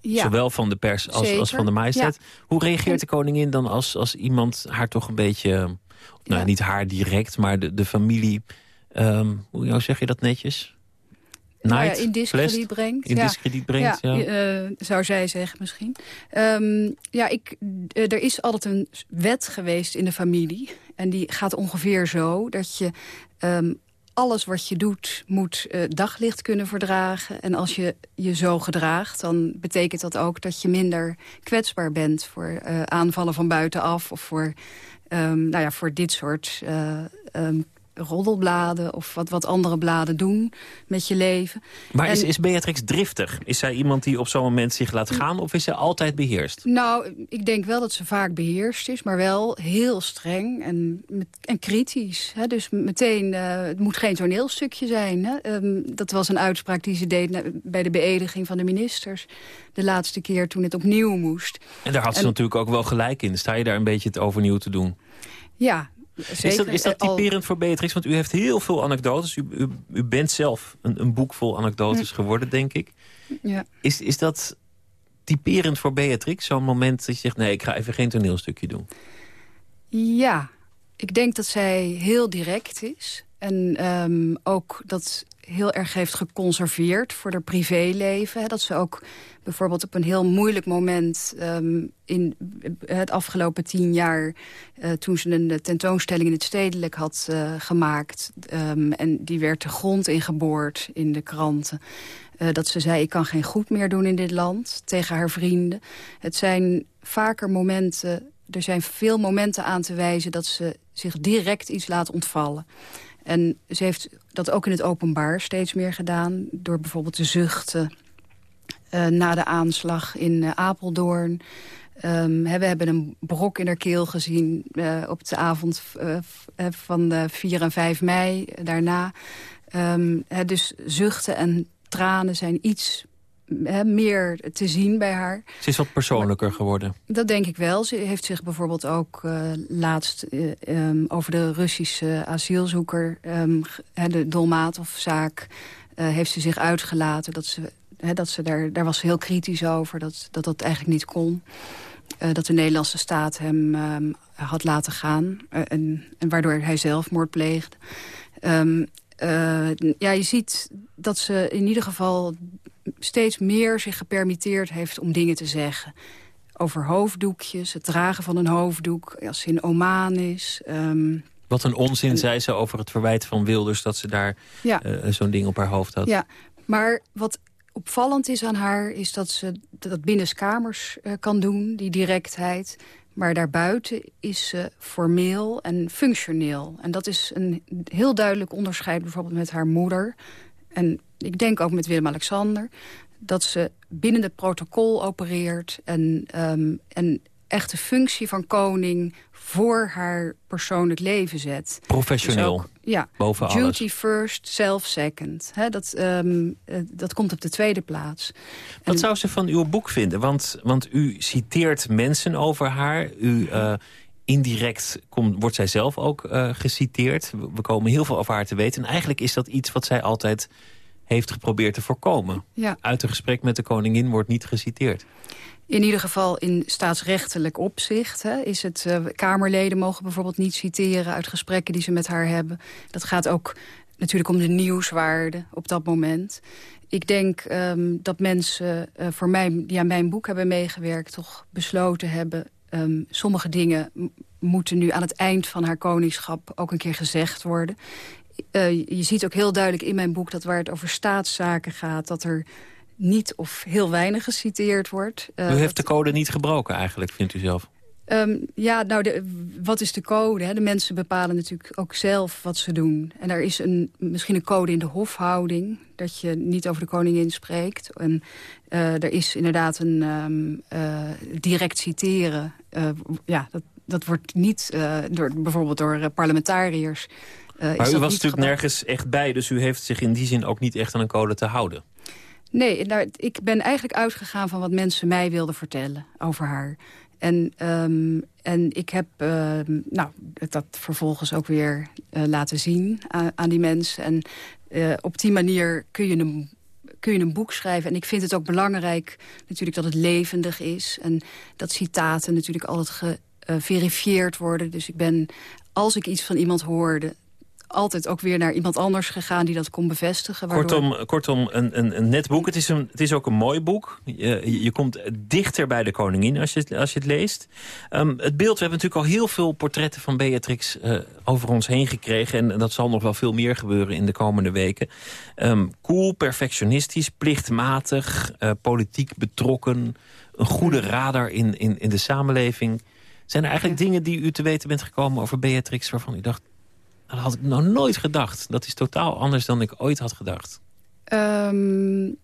Ja. Zowel van de pers als, als van de majesteit. Ja. Hoe reageert de koningin dan als, als iemand haar toch een beetje... Nou, ja. niet haar direct, maar de, de familie... Um, hoe zeg je dat netjes? Nou ja, in discrediet brengt. In discrediet brengt, ja. ja. Uh, zou zij zeggen misschien. Um, ja, ik, uh, er is altijd een wet geweest in de familie. En die gaat ongeveer zo dat je... Um, alles wat je doet moet uh, daglicht kunnen verdragen. En als je je zo gedraagt, dan betekent dat ook dat je minder kwetsbaar bent... voor uh, aanvallen van buitenaf of voor, um, nou ja, voor dit soort um, roddelbladen... of wat, wat andere bladen doen met je leven. Maar en, is, is Beatrix driftig? Is zij iemand die op zo'n moment zich laat gaan... of is ze altijd beheerst? Nou, ik denk wel dat ze vaak beheerst is... maar wel heel streng en, en kritisch. Hè? Dus meteen, uh, het moet geen toneelstukje zijn. Hè? Um, dat was een uitspraak die ze deed bij de beëdiging van de ministers. De laatste keer toen het opnieuw moest. En daar had ze en, natuurlijk ook wel gelijk in. Sta je daar een beetje het overnieuw te doen? Ja, Zeker. Is dat, is dat typerend voor Beatrix? Want u heeft heel veel anekdotes. U, u, u bent zelf een, een, boek vol anekdotes geworden, denk ik. Ja. Is, is dat typerend voor Beatrix? Zo'n moment dat je zegt, nee, ik ga even geen toneelstukje doen. Ja, ik denk dat zij heel direct is. En um, ook dat heel erg heeft geconserveerd voor haar privéleven. Dat ze ook bijvoorbeeld op een heel moeilijk moment... Um, in het afgelopen tien jaar... Uh, toen ze een tentoonstelling in het stedelijk had uh, gemaakt... Um, en die werd de grond ingeboord in de kranten... Uh, dat ze zei, ik kan geen goed meer doen in dit land, tegen haar vrienden. Het zijn vaker momenten, er zijn veel momenten aan te wijzen... dat ze zich direct iets laat ontvallen. En ze heeft dat ook in het openbaar steeds meer gedaan... door bijvoorbeeld te zuchten uh, na de aanslag in uh, Apeldoorn. Um, we hebben een brok in haar keel gezien uh, op de avond van de 4 en 5 mei daarna. Um, dus zuchten en tranen zijn iets Meer te zien bij haar. Ze is wat persoonlijker geworden. Dat denk ik wel. Ze heeft zich bijvoorbeeld ook uh, laatst uh, um, over de Russische asielzoeker... Um, de Dolmatov-zaak uh, heeft ze zich uitgelaten. Dat ze, dat ze daar, daar was ze heel kritisch over, dat dat, dat eigenlijk niet kon. dat de Nederlandse staat hem um, had laten gaan. en, en waardoor hij zelfmoord pleegde. ja, je ziet dat ze in ieder geval steeds meer zich gepermitteerd heeft om dingen te zeggen. Over hoofddoekjes, het dragen van een hoofddoek, als ze in Oman is. Um, Wat een onzin en, zei ze over het verwijt van Wilders... dat ze daar ja. uh, zo'n ding op haar hoofd had. Ja, maar wat opvallend is aan haar... is dat ze dat binnenskamers uh, kan doen, die directheid... Maar daarbuiten is ze formeel en functioneel. En dat is een heel duidelijk onderscheid bijvoorbeeld met haar moeder. En ik denk ook met Willem-Alexander... dat ze binnen het protocol opereert... en, um, en echt de functie van koning voor haar persoonlijk leven zet. Professioneel, dus ook, ja, boven duty alles. Duty first, self second. He, dat, um, dat komt op de tweede plaats. Wat en, zou ze van uw boek vinden? Want, want u citeert mensen over haar. U... Uh, indirect komt, wordt zij zelf ook uh, geciteerd. We komen heel veel over haar te weten. En eigenlijk is dat iets wat zij altijd heeft geprobeerd te voorkomen. Ja. Uit een gesprek met de koningin wordt niet geciteerd. In ieder geval in staatsrechtelijk opzicht hè, is het... Uh, Kamerleden mogen bijvoorbeeld niet citeren uit gesprekken die ze met haar hebben. Dat gaat ook natuurlijk om de nieuwswaarde op dat moment. Ik denk um, dat mensen uh, voor mij, die aan mijn boek hebben meegewerkt... toch besloten hebben... Um, sommige dingen moeten nu aan het eind van haar koningschap ook een keer gezegd worden. Uh, je ziet ook heel duidelijk in mijn boek dat waar het over staatszaken gaat... dat er niet of heel weinig geciteerd wordt. Uh, u heeft de code niet gebroken eigenlijk, vindt u zelf? Ehm, ja, nou, de, wat is de code? Hè? De mensen bepalen natuurlijk ook zelf wat ze doen. En er is een, misschien een code in de hofhouding... dat je niet over de koningin spreekt. En uh, er is inderdaad een um, uh, direct citeren. Uh, ja, dat, dat wordt niet door, bijvoorbeeld door parlementariërs... maar u was natuurlijk nergens echt bij... dus u heeft zich in die zin ook niet echt aan een code te houden. Nee, nou, ik ben eigenlijk uitgegaan van wat mensen mij wilden vertellen over haar. En, um, en ik heb uh, nou, dat vervolgens ook weer uh, laten zien aan, die mensen. En uh, op die manier kun je, een, kun je een boek schrijven. En ik vind het ook belangrijk natuurlijk dat het levendig is. En dat citaten natuurlijk altijd geverifieerd worden. Dus ik ben, als ik iets van iemand hoorde altijd ook weer naar iemand anders gegaan die dat kon bevestigen. Waardoor... Kortom, kortom een, een, een net boek. Het is, een, het is ook een mooi boek. Je, je komt dichter bij de koningin als je, als je het leest. Um, het beeld, we hebben natuurlijk al heel veel portretten van Beatrix uh, over ons heen gekregen. En dat zal nog wel veel meer gebeuren in de komende weken. Um, cool, perfectionistisch, plichtmatig, uh, politiek betrokken. Een goede radar in, in, in de samenleving. Zijn er eigenlijk ja. dingen die u te weten bent gekomen over Beatrix... waarvan u dacht, dat had ik nog nooit gedacht. Dat is totaal anders dan ik ooit had gedacht. Um,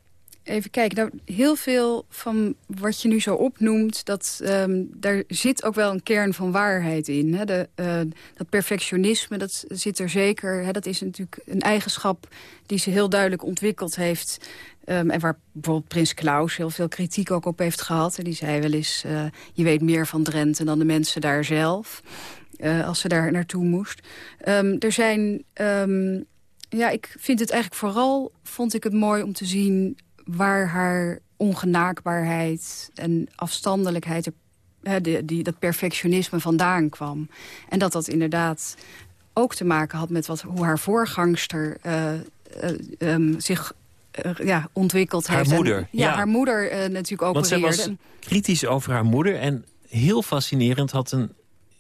even kijken. Nou, heel veel van wat je nu zo opnoemt... Dat, um, daar zit ook wel een kern van waarheid in. Hè? De, uh, dat perfectionisme, dat zit er zeker. Hè? Dat is natuurlijk een eigenschap die ze heel duidelijk ontwikkeld heeft... Um, en waar bijvoorbeeld Prins Klaus heel veel kritiek ook op heeft gehad. En die zei wel eens, uh, je weet meer van Drenthe dan de mensen daar zelf. Uh, als ze daar naartoe moest. Um, er zijn... Um, ja, ik vind het eigenlijk vooral... vond ik het mooi om te zien waar haar ongenaakbaarheid en afstandelijkheid... Uh, die, die, dat perfectionisme vandaan kwam. En dat dat inderdaad ook te maken had met wat, hoe haar voorgangster uh, um, zich ja, ontwikkeld haar heeft. Moeder, en, ja, ja, haar moeder natuurlijk ook. Want zij was kritisch over haar moeder en heel fascinerend had een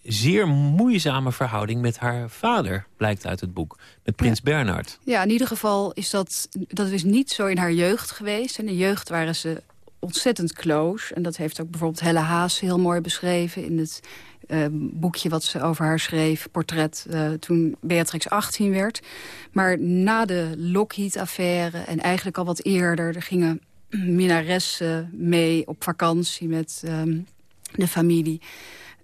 zeer moeizame verhouding met haar vader, blijkt uit het boek. Met prins ja. Bernhard. Ja, in ieder geval is dat, dat is niet zo in haar jeugd geweest. In de jeugd waren ze ontzettend close. En dat heeft ook bijvoorbeeld Helle Haas heel mooi beschreven... in het uh, boekje wat ze over haar schreef, portret... Uh, toen Beatrix 18 werd. Maar na de Lockheed-affaire en eigenlijk al wat eerder... er gingen minnaressen mee op vakantie met um, de familie...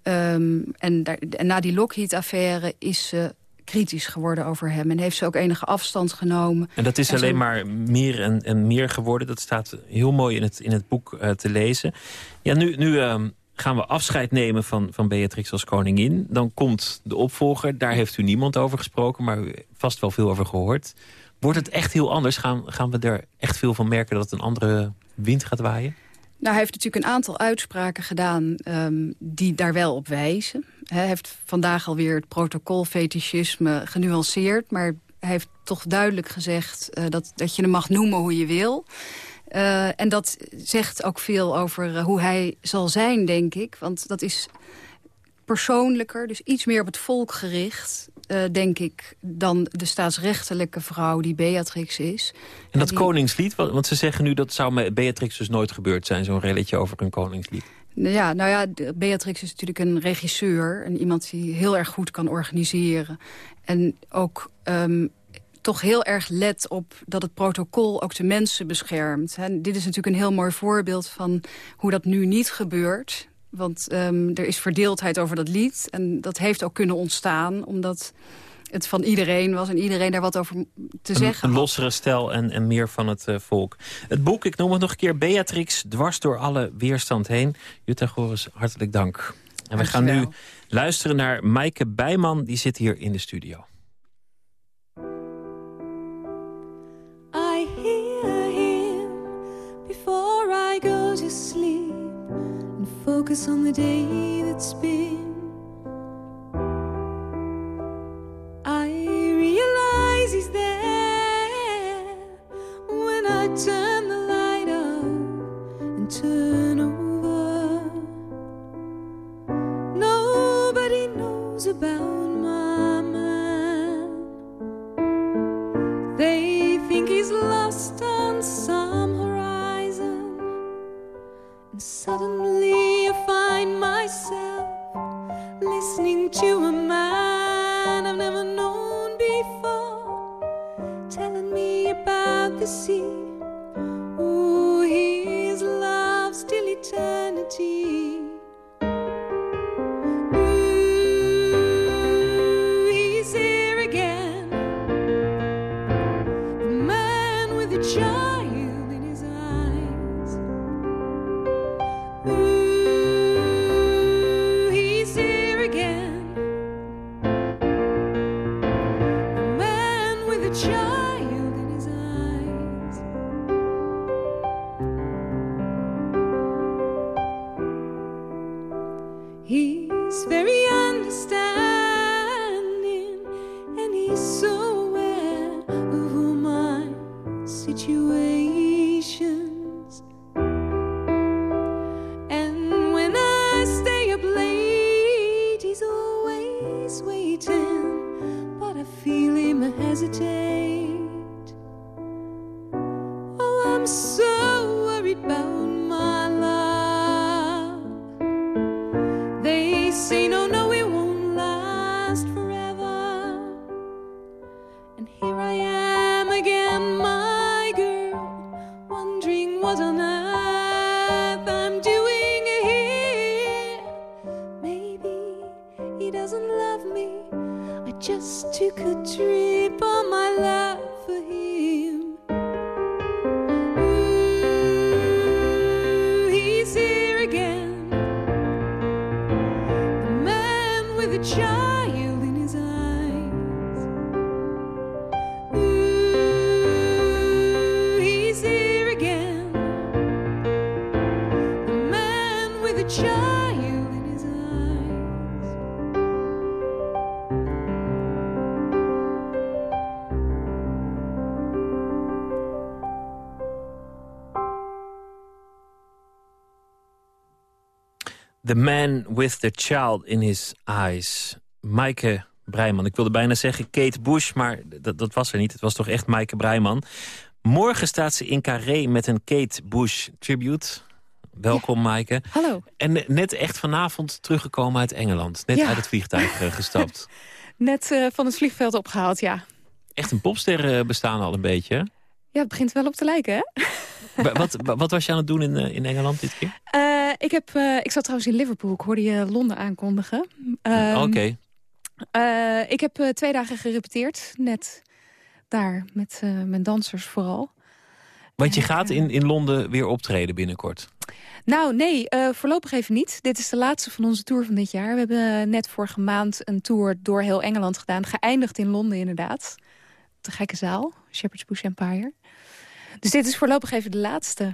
Um, en, daar, en, na die Lockheed-affaire is ze kritisch geworden over hem. En heeft ze ook enige afstand genomen. En dat is en alleen zo... maar meer en, en, meer geworden. Dat staat heel mooi in het, in het boek uh, te lezen. Ja, nu, nu um, gaan we afscheid nemen van, van Beatrix als koningin. Dan komt de opvolger. Daar heeft u niemand over gesproken, maar u vast wel veel over gehoord. Wordt het echt heel anders? Gaan, gaan we er echt veel van merken dat het een andere wind gaat waaien? Nou, hij heeft natuurlijk een aantal uitspraken gedaan um, die daar wel op wijzen. Hij heeft vandaag alweer het protocolfetischisme genuanceerd... maar hij heeft toch duidelijk gezegd uh, dat, dat je hem mag noemen hoe je wil... Uh, en dat zegt ook veel over uh, hoe hij zal zijn, denk ik. Want dat is persoonlijker, dus iets meer op het volk gericht... Uh, denk ik, dan de staatsrechtelijke vrouw die Beatrix is. En dat die... koningslied, want ze zeggen nu dat zou met Beatrix dus nooit gebeurd zijn... zo'n relletje over een koningslied. Ja, nou ja, Beatrix is natuurlijk een regisseur. En iemand die heel erg goed kan organiseren. En ook um, toch heel erg let op dat het protocol ook de mensen beschermt. En dit is natuurlijk een heel mooi voorbeeld van hoe dat nu niet gebeurt. Want um, er is verdeeldheid over dat lied. En dat heeft ook kunnen ontstaan, omdat het van iedereen was... en iedereen daar wat over te een, zeggen Een lossere stijl en, en meer van het uh, volk. Het boek, ik noem het nog een keer, Beatrix, dwars door alle weerstand heen. Jutta Goris, hartelijk dank. En we gaan nu luisteren naar Maaike Bijman, die zit hier in de studio. Focus on the day that's been. I realize he's there when I turn the light on and turn over. Nobody knows about my man. They think he's lost on some horizon, and suddenly listening to a man I've never known before, telling me about the sea. The Man with the Child in His Eyes. Maaike Breiman. Ik wilde bijna zeggen Kate Bush, maar dat, dat was er niet. Het was toch echt Maaike Breiman. Morgen staat ze in Carré met een Kate Bush tribute. Welkom, Maaike. Hallo. En net echt vanavond teruggekomen uit Engeland. Net Ja. uit het vliegtuig eh, gestapt. Net eh, van het vliegveld opgehaald, ja. Echt een popster eh, bestaan al een beetje. Ja, het begint wel op te lijken, hè? Wa- wat, wa- wat was je aan het doen in, eh, in Engeland dit keer? Eh, ik, heb, eh, ik zat trouwens in Liverpool. Ik hoorde je Londen aankondigen. Ehm, Oké. ik heb twee dagen gerepeteerd. Net daar, met mijn dansers vooral. Want je gaat in, in Londen weer optreden binnenkort. Nou, nee, voorlopig even niet. Dit is de laatste van onze tour van dit jaar. We hebben net vorige maand een tour door heel Engeland gedaan. Geëindigd in Londen inderdaad. De gekke zaal, Shepherd's Bush Empire. Dus dit is voorlopig even de laatste.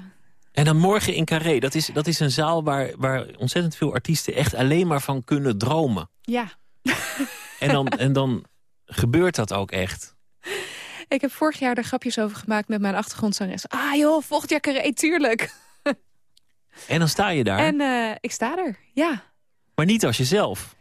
En dan morgen in Carré. Dat is, dat is een zaal waar, waar ontzettend veel artiesten echt alleen maar van kunnen dromen. Ja, En dan, en dan gebeurt dat ook echt. ik heb vorig jaar er grapjes over gemaakt met mijn achtergrondzangeres. Ah joh, volgend jaar Carré, tuurlijk. En dan sta je daar. En eh, ik sta er, ja. Maar niet als jezelf.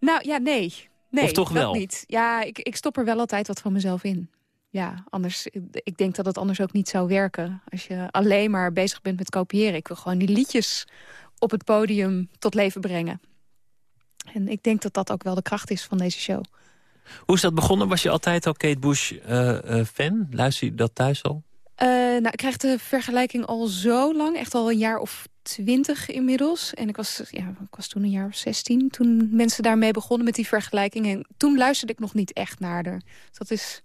Nou ja, nee. nee Of toch dat wel? niet. Ja, ik, ik stop er wel altijd wat van mezelf in. Ja, anders, ik denk dat het anders ook niet zou werken. Als je alleen maar bezig bent met kopiëren. Ik wil gewoon die liedjes op het podium tot leven brengen. En ik denk dat dat ook wel de kracht is van deze show. Hoe is dat begonnen? Was je altijd al Kate Bush eh, eh, fan? Luister je dat thuis al? Eh, nou, ik krijg de vergelijking al zo lang. Echt al een jaar of twintig inmiddels. En ik was, ja, ik was toen een jaar of zestien. Toen mensen daarmee begonnen met die vergelijking. En toen luisterde ik nog niet echt naar haar. Dat is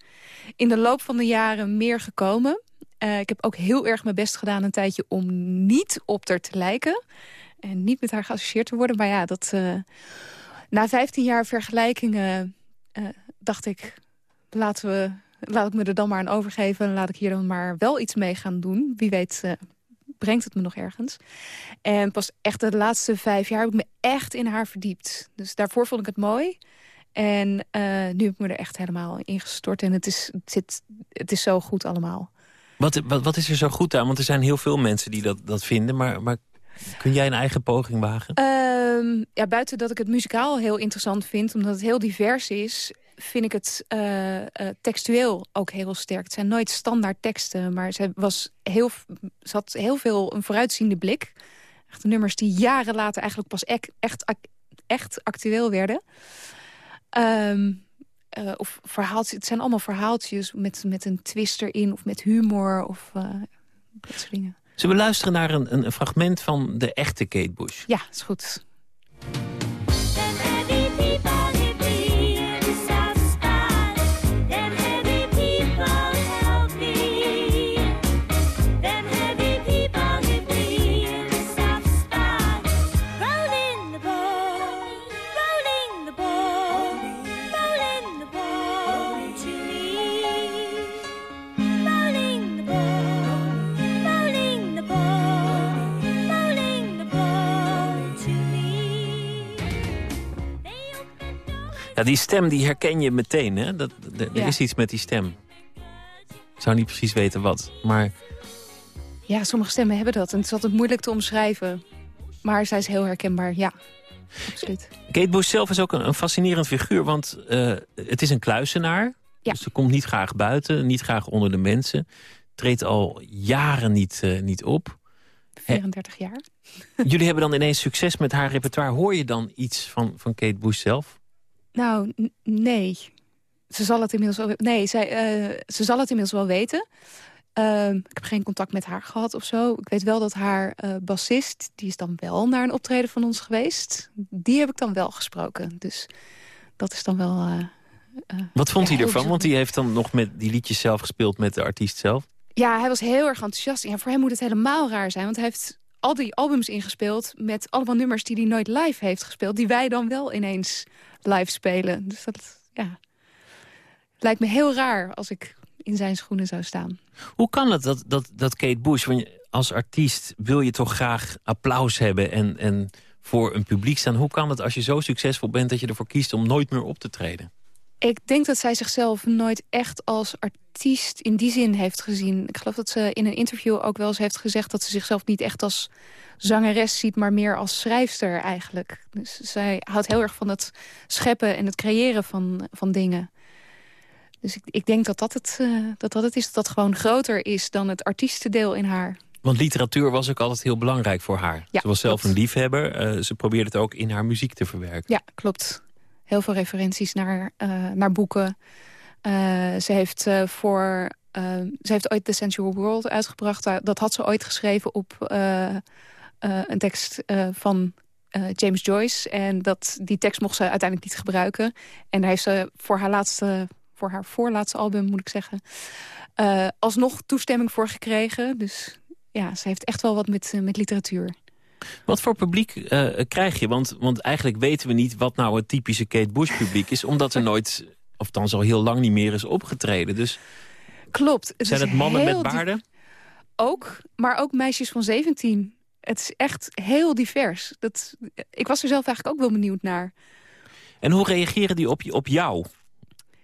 in de loop van de jaren meer gekomen. Eh, ik heb ook heel erg mijn best gedaan een tijdje om niet op haar te lijken. En niet met haar geassocieerd te worden. Maar ja, dat, eh, na 15 jaar vergelijkingen eh, dacht ik... laten we, laat ik me er dan maar aan overgeven... en laat ik hier dan maar wel iets mee gaan doen. Wie weet brengt het me nog ergens. En pas echt de laatste vijf jaar heb ik me echt in haar verdiept. Dus daarvoor vond ik het mooi. En eh, nu heb ik me er echt helemaal in gestort. En het is, het, zit, het is zo goed allemaal. Wat, wat, wat is er zo goed aan? Want er zijn heel veel mensen die dat, dat vinden. Maar, maar kun jij een eigen poging wagen? Ehm, ja, buiten dat ik het muzikaal heel interessant vind, omdat het heel divers is, vind ik het eh, eh, textueel ook heel sterk. Het zijn nooit standaard teksten, maar ze, was heel, ze had heel veel een vooruitziende blik. Echt nummers die jaren later eigenlijk pas echt echt actueel werden. Ehm, eh, of verhaaltjes, het zijn allemaal verhaaltjes met, met een twist erin of met humor of uh, dat soort dingen. Zullen we luisteren naar een, een, fragment van de echte Kate Bush? Ja, is goed. Ja, die stem die herken je meteen, hè? Dat, Er is iets met die stem. Ik zou niet precies weten wat, maar... Ja, sommige stemmen hebben dat. En het is altijd moeilijk te omschrijven. Maar zij is heel herkenbaar, ja. Absoluut. Kate Bush zelf is ook een, een fascinerend figuur, want uh, het is een kluisenaar. Ja. Dus ze komt niet graag buiten, niet graag onder de mensen. Treedt al jaren niet, uh, niet op. 34 jaar. Jullie hebben dan ineens succes met haar repertoire. Hoor je dan iets van, van Kate Bush zelf? Nou, nee. Ze zal het inmiddels wel, nee, zij, uh, ze zal het inmiddels wel weten. Uh, ik heb geen contact met haar gehad of zo. Ik weet wel dat haar uh, bassist, die is dan wel naar een optreden van ons geweest. Die heb ik dan wel gesproken. Dus dat is dan wel... Uh, Wat vond hij ervan? Want die heeft dan nog met die liedjes zelf gespeeld met de artiest zelf. Ja, hij was heel erg enthousiast. Ja, voor hem moet het helemaal raar zijn. Want hij heeft al die albums ingespeeld met allemaal nummers die hij nooit live heeft gespeeld. Die wij dan wel ineens live spelen. Dus dat ja, lijkt me heel raar als ik in zijn schoenen zou staan. Hoe kan het dat, dat, dat Kate Bush, want als artiest wil je toch graag applaus hebben en, en voor een publiek staan. Hoe kan het als je zo succesvol bent dat je ervoor kiest om nooit meer op te treden? Ik denk dat zij zichzelf nooit echt als artiest in die zin heeft gezien. Ik geloof dat ze in een interview ook wel eens heeft gezegd... dat ze zichzelf niet echt als zangeres ziet, maar meer als schrijfster eigenlijk. Dus zij houdt heel erg van het scheppen en het creëren van, van dingen. Dus ik, ik denk dat dat het, uh, dat dat het is, dat dat gewoon groter is dan het artiestendeel in haar. Want literatuur was ook altijd heel belangrijk voor haar. Ja, ze was zelf een liefhebber. Uh, ze probeerde het ook in haar muziek te verwerken. Ja, klopt. Heel veel referenties naar, uh, naar boeken. ze heeft voor... ze heeft ooit The Sensual World uitgebracht. Dat had ze ooit geschreven op een tekst van James Joyce. En dat, die tekst mocht ze uiteindelijk niet gebruiken. En daar heeft ze voor haar laatste voor haar voorlaatste album, moet ik zeggen. Alsnog toestemming voor gekregen. Dus ja, ze heeft echt wel wat met, met literatuur. Wat voor publiek uh, krijg je? Want, want eigenlijk weten we niet wat nou het typische Kate Bush publiek is. omdat er nooit, of dan al heel lang niet meer is opgetreden. Dus Klopt. Het zijn het mannen met baarden? Ook, maar ook meisjes van 17. Het is echt heel divers. Dat, ik was er zelf eigenlijk ook wel benieuwd naar. En hoe reageren die op, op jou?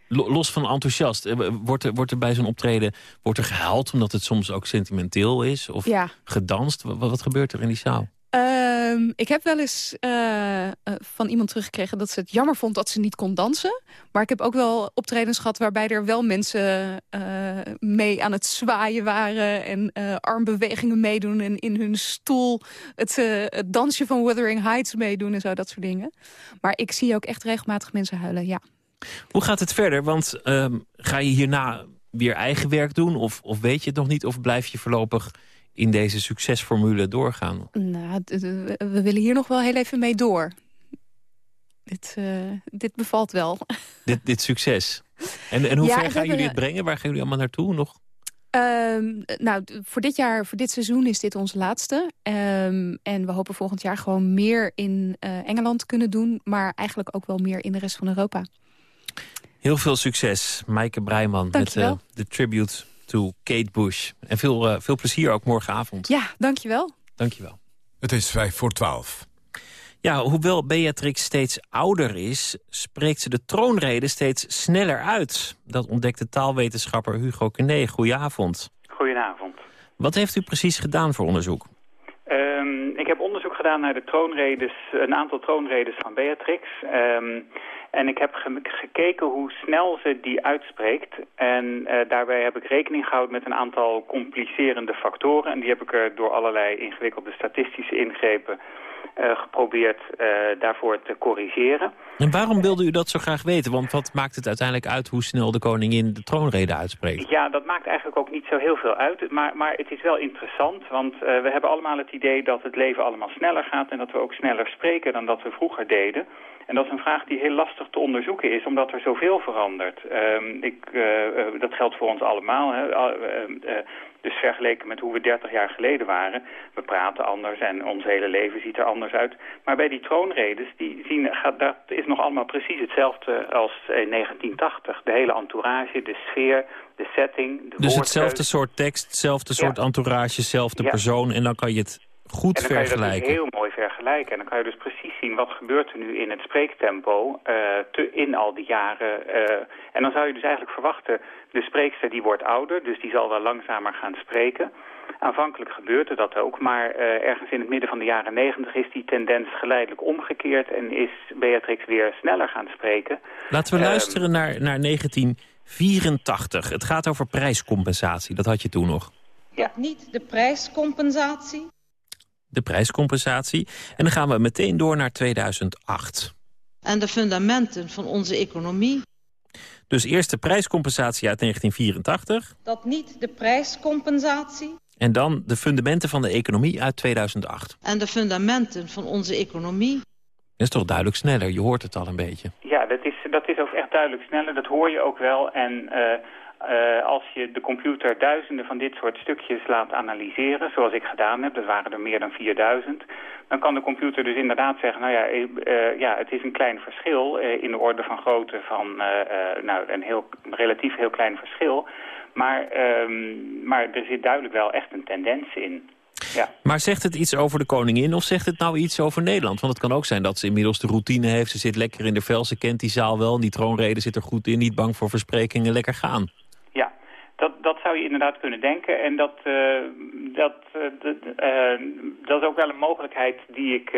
Los van enthousiast, eh, wordt er, wordt er bij zo'n optreden wordt er gehuild... omdat het soms ook sentimenteel is? Of ja. gedanst? Wat, wat, gebeurt er in die zaal? Um, ik heb wel eens uh, uh, van iemand teruggekregen dat ze het jammer vond dat ze niet kon dansen. Maar ik heb ook wel optredens gehad waarbij er wel mensen uh, mee aan het zwaaien waren... en armbewegingen meedoen en in hun stoel het, het dansje van Wuthering Heights meedoen en zo, dat soort dingen. Maar ik zie ook echt regelmatig mensen huilen, ja. Hoe gaat het verder? Want um, ga je hierna weer eigen werk doen? Of, of weet je het nog niet? Of blijf je voorlopig in deze succesformule doorgaan? Nou, we willen hier nog wel heel even mee door. Dit, uh, dit bevalt wel. Dit, dit succes. En, en hoe ja, ver gaan jullie het brengen? Waar gaan jullie allemaal naartoe nog? Um, nou, voor dit jaar, voor dit seizoen is dit ons laatste. Um, en we hopen volgend jaar gewoon meer in uh, Engeland kunnen doen. Maar eigenlijk ook wel meer in de rest van Europa. Heel veel succes, Maaike Breiman. Met uh, de tribute to Kate Bush. En veel, uh, veel plezier ook morgenavond. Ja, dankjewel. Dankjewel. Het is vijf voor twaalf. Ja, hoewel Beatrix steeds ouder is, spreekt ze de troonrede steeds sneller uit. Dat ontdekte taalwetenschapper Hugo Kene. Goedenavond. Goedenavond. Wat heeft u precies gedaan voor onderzoek? Um, ik heb onderzoek gedaan naar de troonredes, een aantal troonredes van Beatrix. Um, en ik heb ge gekeken hoe snel ze die uitspreekt. En uh, daarbij heb ik rekening gehouden met een aantal complicerende factoren. En die heb ik er door allerlei ingewikkelde statistische ingrepen eh, geprobeerd eh, daarvoor te corrigeren. En waarom wilde u dat zo graag weten? Want wat maakt het uiteindelijk uit hoe snel de koningin de troonrede uitspreekt? Ja, dat maakt eigenlijk ook niet zo heel veel uit. Maar, maar het is wel interessant, want uh, we hebben allemaal het idee dat het leven allemaal sneller gaat... en dat we ook sneller spreken dan dat we vroeger deden. En dat is een vraag die heel lastig te onderzoeken is, omdat er zoveel verandert. Um, ik, uh, dat geldt voor ons allemaal. Hè. Dus vergeleken met hoe we 30 jaar geleden waren, we praten anders en ons hele leven ziet er anders uit. Maar bij die troonredes, die zien, gaat, dat is nog allemaal precies hetzelfde als in 1980. De hele entourage, de sfeer, de setting, de Dus hetzelfde soort tekst, hetzelfde ja. soort entourage, hetzelfde ja. persoon en dan kan je het goed en dan vergelijken. kan je dat dus heel mooi vergelijken. En dan kan je dus precies zien wat gebeurt er nu in het spreektempo uh, te, in al die jaren. Uh, en dan zou je dus eigenlijk verwachten, de spreekster die wordt ouder, dus die zal wel langzamer gaan spreken. Aanvankelijk gebeurde dat ook, maar uh, ergens in het midden van de jaren negentig is die tendens geleidelijk omgekeerd en is Beatrix weer sneller gaan spreken. Laten we luisteren naar, naar 1984. Het gaat over prijscompensatie, dat had je toen nog. Ja, niet de prijscompensatie de prijscompensatie. En dan gaan we meteen door naar 2008. En de fundamenten van onze economie. Dus eerst de prijscompensatie uit 1984. Dat niet de prijscompensatie. En dan de fundamenten van de economie uit 2008. En de fundamenten van onze economie. Dat is toch duidelijk sneller, je hoort het al een beetje. Ja, dat is, dat is ook echt duidelijk sneller, dat hoor je ook wel. En uh, uh, als je de computer duizenden van dit soort stukjes laat analyseren, zoals ik gedaan heb, dat waren er meer dan 4000, dan kan de computer dus inderdaad zeggen, nou ja, uh, ja het is een klein verschil in de orde van grootte van nou, een heel, relatief heel klein verschil. Maar, um, maar er zit duidelijk wel echt een tendens in. Ja. Maar zegt het iets over de koningin of zegt het nou iets over Nederland? Want het kan ook zijn dat ze inmiddels de routine heeft. Ze zit lekker in de vel, ze kent die zaal wel. Die troonrede zit er goed in, niet bang voor versprekingen, lekker gaan. Dat, dat zou je inderdaad kunnen denken. En dat, uh, dat, uh, uh, dat is ook wel een mogelijkheid die ik,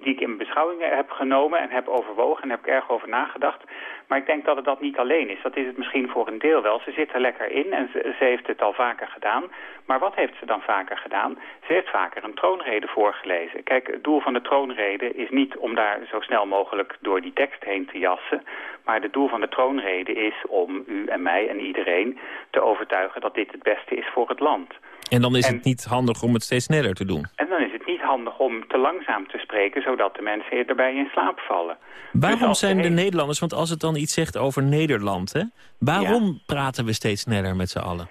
die ik in beschouwing heb genomen en heb overwogen en heb ik erg over nagedacht. Maar ik denk dat het dat niet alleen is. Dat is het misschien voor een deel wel. Ze zit er lekker in en ze, ze, heeft het al vaker gedaan. Maar wat heeft ze dan vaker gedaan? Ze heeft vaker een troonrede voorgelezen. Kijk, het doel van de troonrede is niet om daar zo snel mogelijk door die tekst heen te jassen. Maar het doel van de troonrede is om u en mij en iedereen te overtuigen dat dit het beste is voor het land. En dan is en, het niet handig om het steeds sneller te doen? En dan is het niet handig om te langzaam te spreken, zodat de mensen erbij in slaap vallen. Waarom dus zijn de, de Nederlanders, want als het dan iets zegt over Nederland, hè, waarom ja. praten we steeds sneller met z'n allen?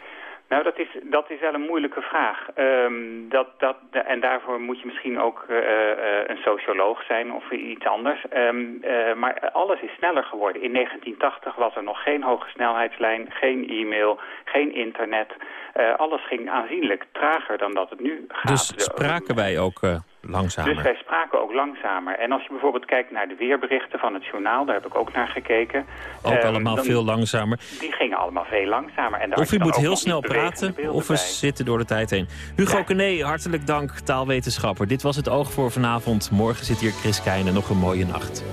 Nou, dat is, dat is wel een moeilijke vraag. Um, dat, dat, en daarvoor moet je misschien ook uh, uh, een socioloog zijn of iets anders. Um, uh, maar alles is sneller geworden. In 1980 was er nog geen hoge snelheidslijn, geen e-mail, geen internet. alles ging aanzienlijk trager dan dat het nu gaat. Dus spraken wij ook langzamer? Dus wij spraken ook langzamer. En als je bijvoorbeeld kijkt naar de weerberichten van het journaal... daar heb ik ook naar gekeken. Ook um, allemaal veel langzamer. Die gingen allemaal veel langzamer. En of u moet heel snel praten, of we bij. zitten door de tijd heen. Hugo ja. Kené, hartelijk dank, taalwetenschapper. Dit was het Oog voor vanavond. Morgen zit hier Chris Keijnen. Nog een mooie nacht.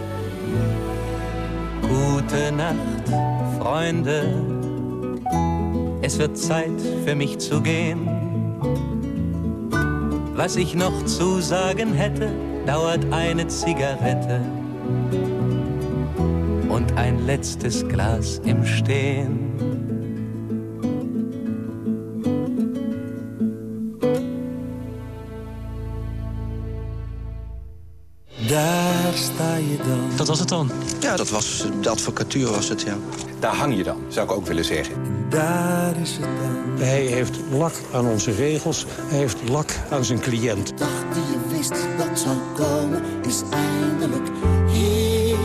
Gute Nacht, Freunde. Es wird Zeit für mich zu gehen. Was ich noch zu sagen hätte, dauert eine Zigarette und ein letztes Glas im Stehen. Daar sta je dan. Dat was het dan? Ja, dat was, de advocatuur was het, ja. Daar hang je dan, zou ik ook willen zeggen. Daar is het dan. Hij heeft lak aan onze regels. Hij heeft lak aan zijn cliënt. Dag die je wist dat zou komen, is eindelijk hier.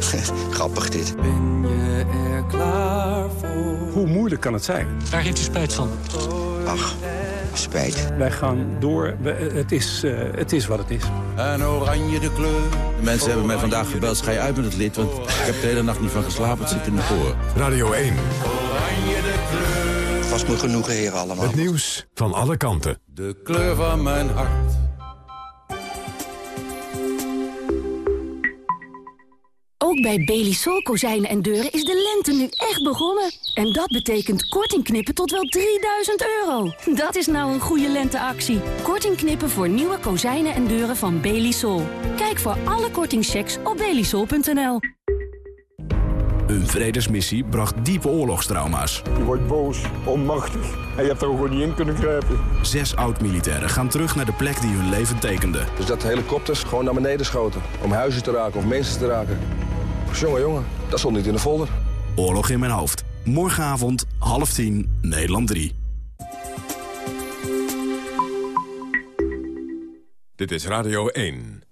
Grappig dit. Ben je er klaar voor? Hoe moeilijk kan het zijn? Waar heeft u spijt van? Ach, spijt. Wij gaan door. Het is, uh, het is wat het is. En oranje de kleur. De mensen hebben mij vandaag gebeld. Ga je uit met het lied? Want ik heb de hele nacht niet van geslapen. Het zit in mijn oren. Radio 1. Was me genoegen, heren, allemaal. Het nieuws van alle kanten. De kleur van mijn hart. Ook Ook bij Belisol kozijnen en deuren is de lente nu echt begonnen. En dat betekent korting knippen tot wel 3000 euro. Dat is nou een goede lenteactie. Korting knippen voor nieuwe kozijnen en deuren van Belisol. Kijk voor alle kortingchecks op belisol.nl. Een vredesmissie bracht diepe oorlogstrauma's. Je wordt boos, onmachtig en je hebt er gewoon niet in kunnen grijpen. Zes oud-militairen gaan terug naar de plek die hun leven tekende. Dus dat helikopters gewoon naar beneden schoten. Om huizen te raken of mensen te raken. Jongen, jongen, dat stond niet in de folder. Oorlog in mijn hoofd. Morgenavond, half tien, Nederland 3. Dit is Radio 1.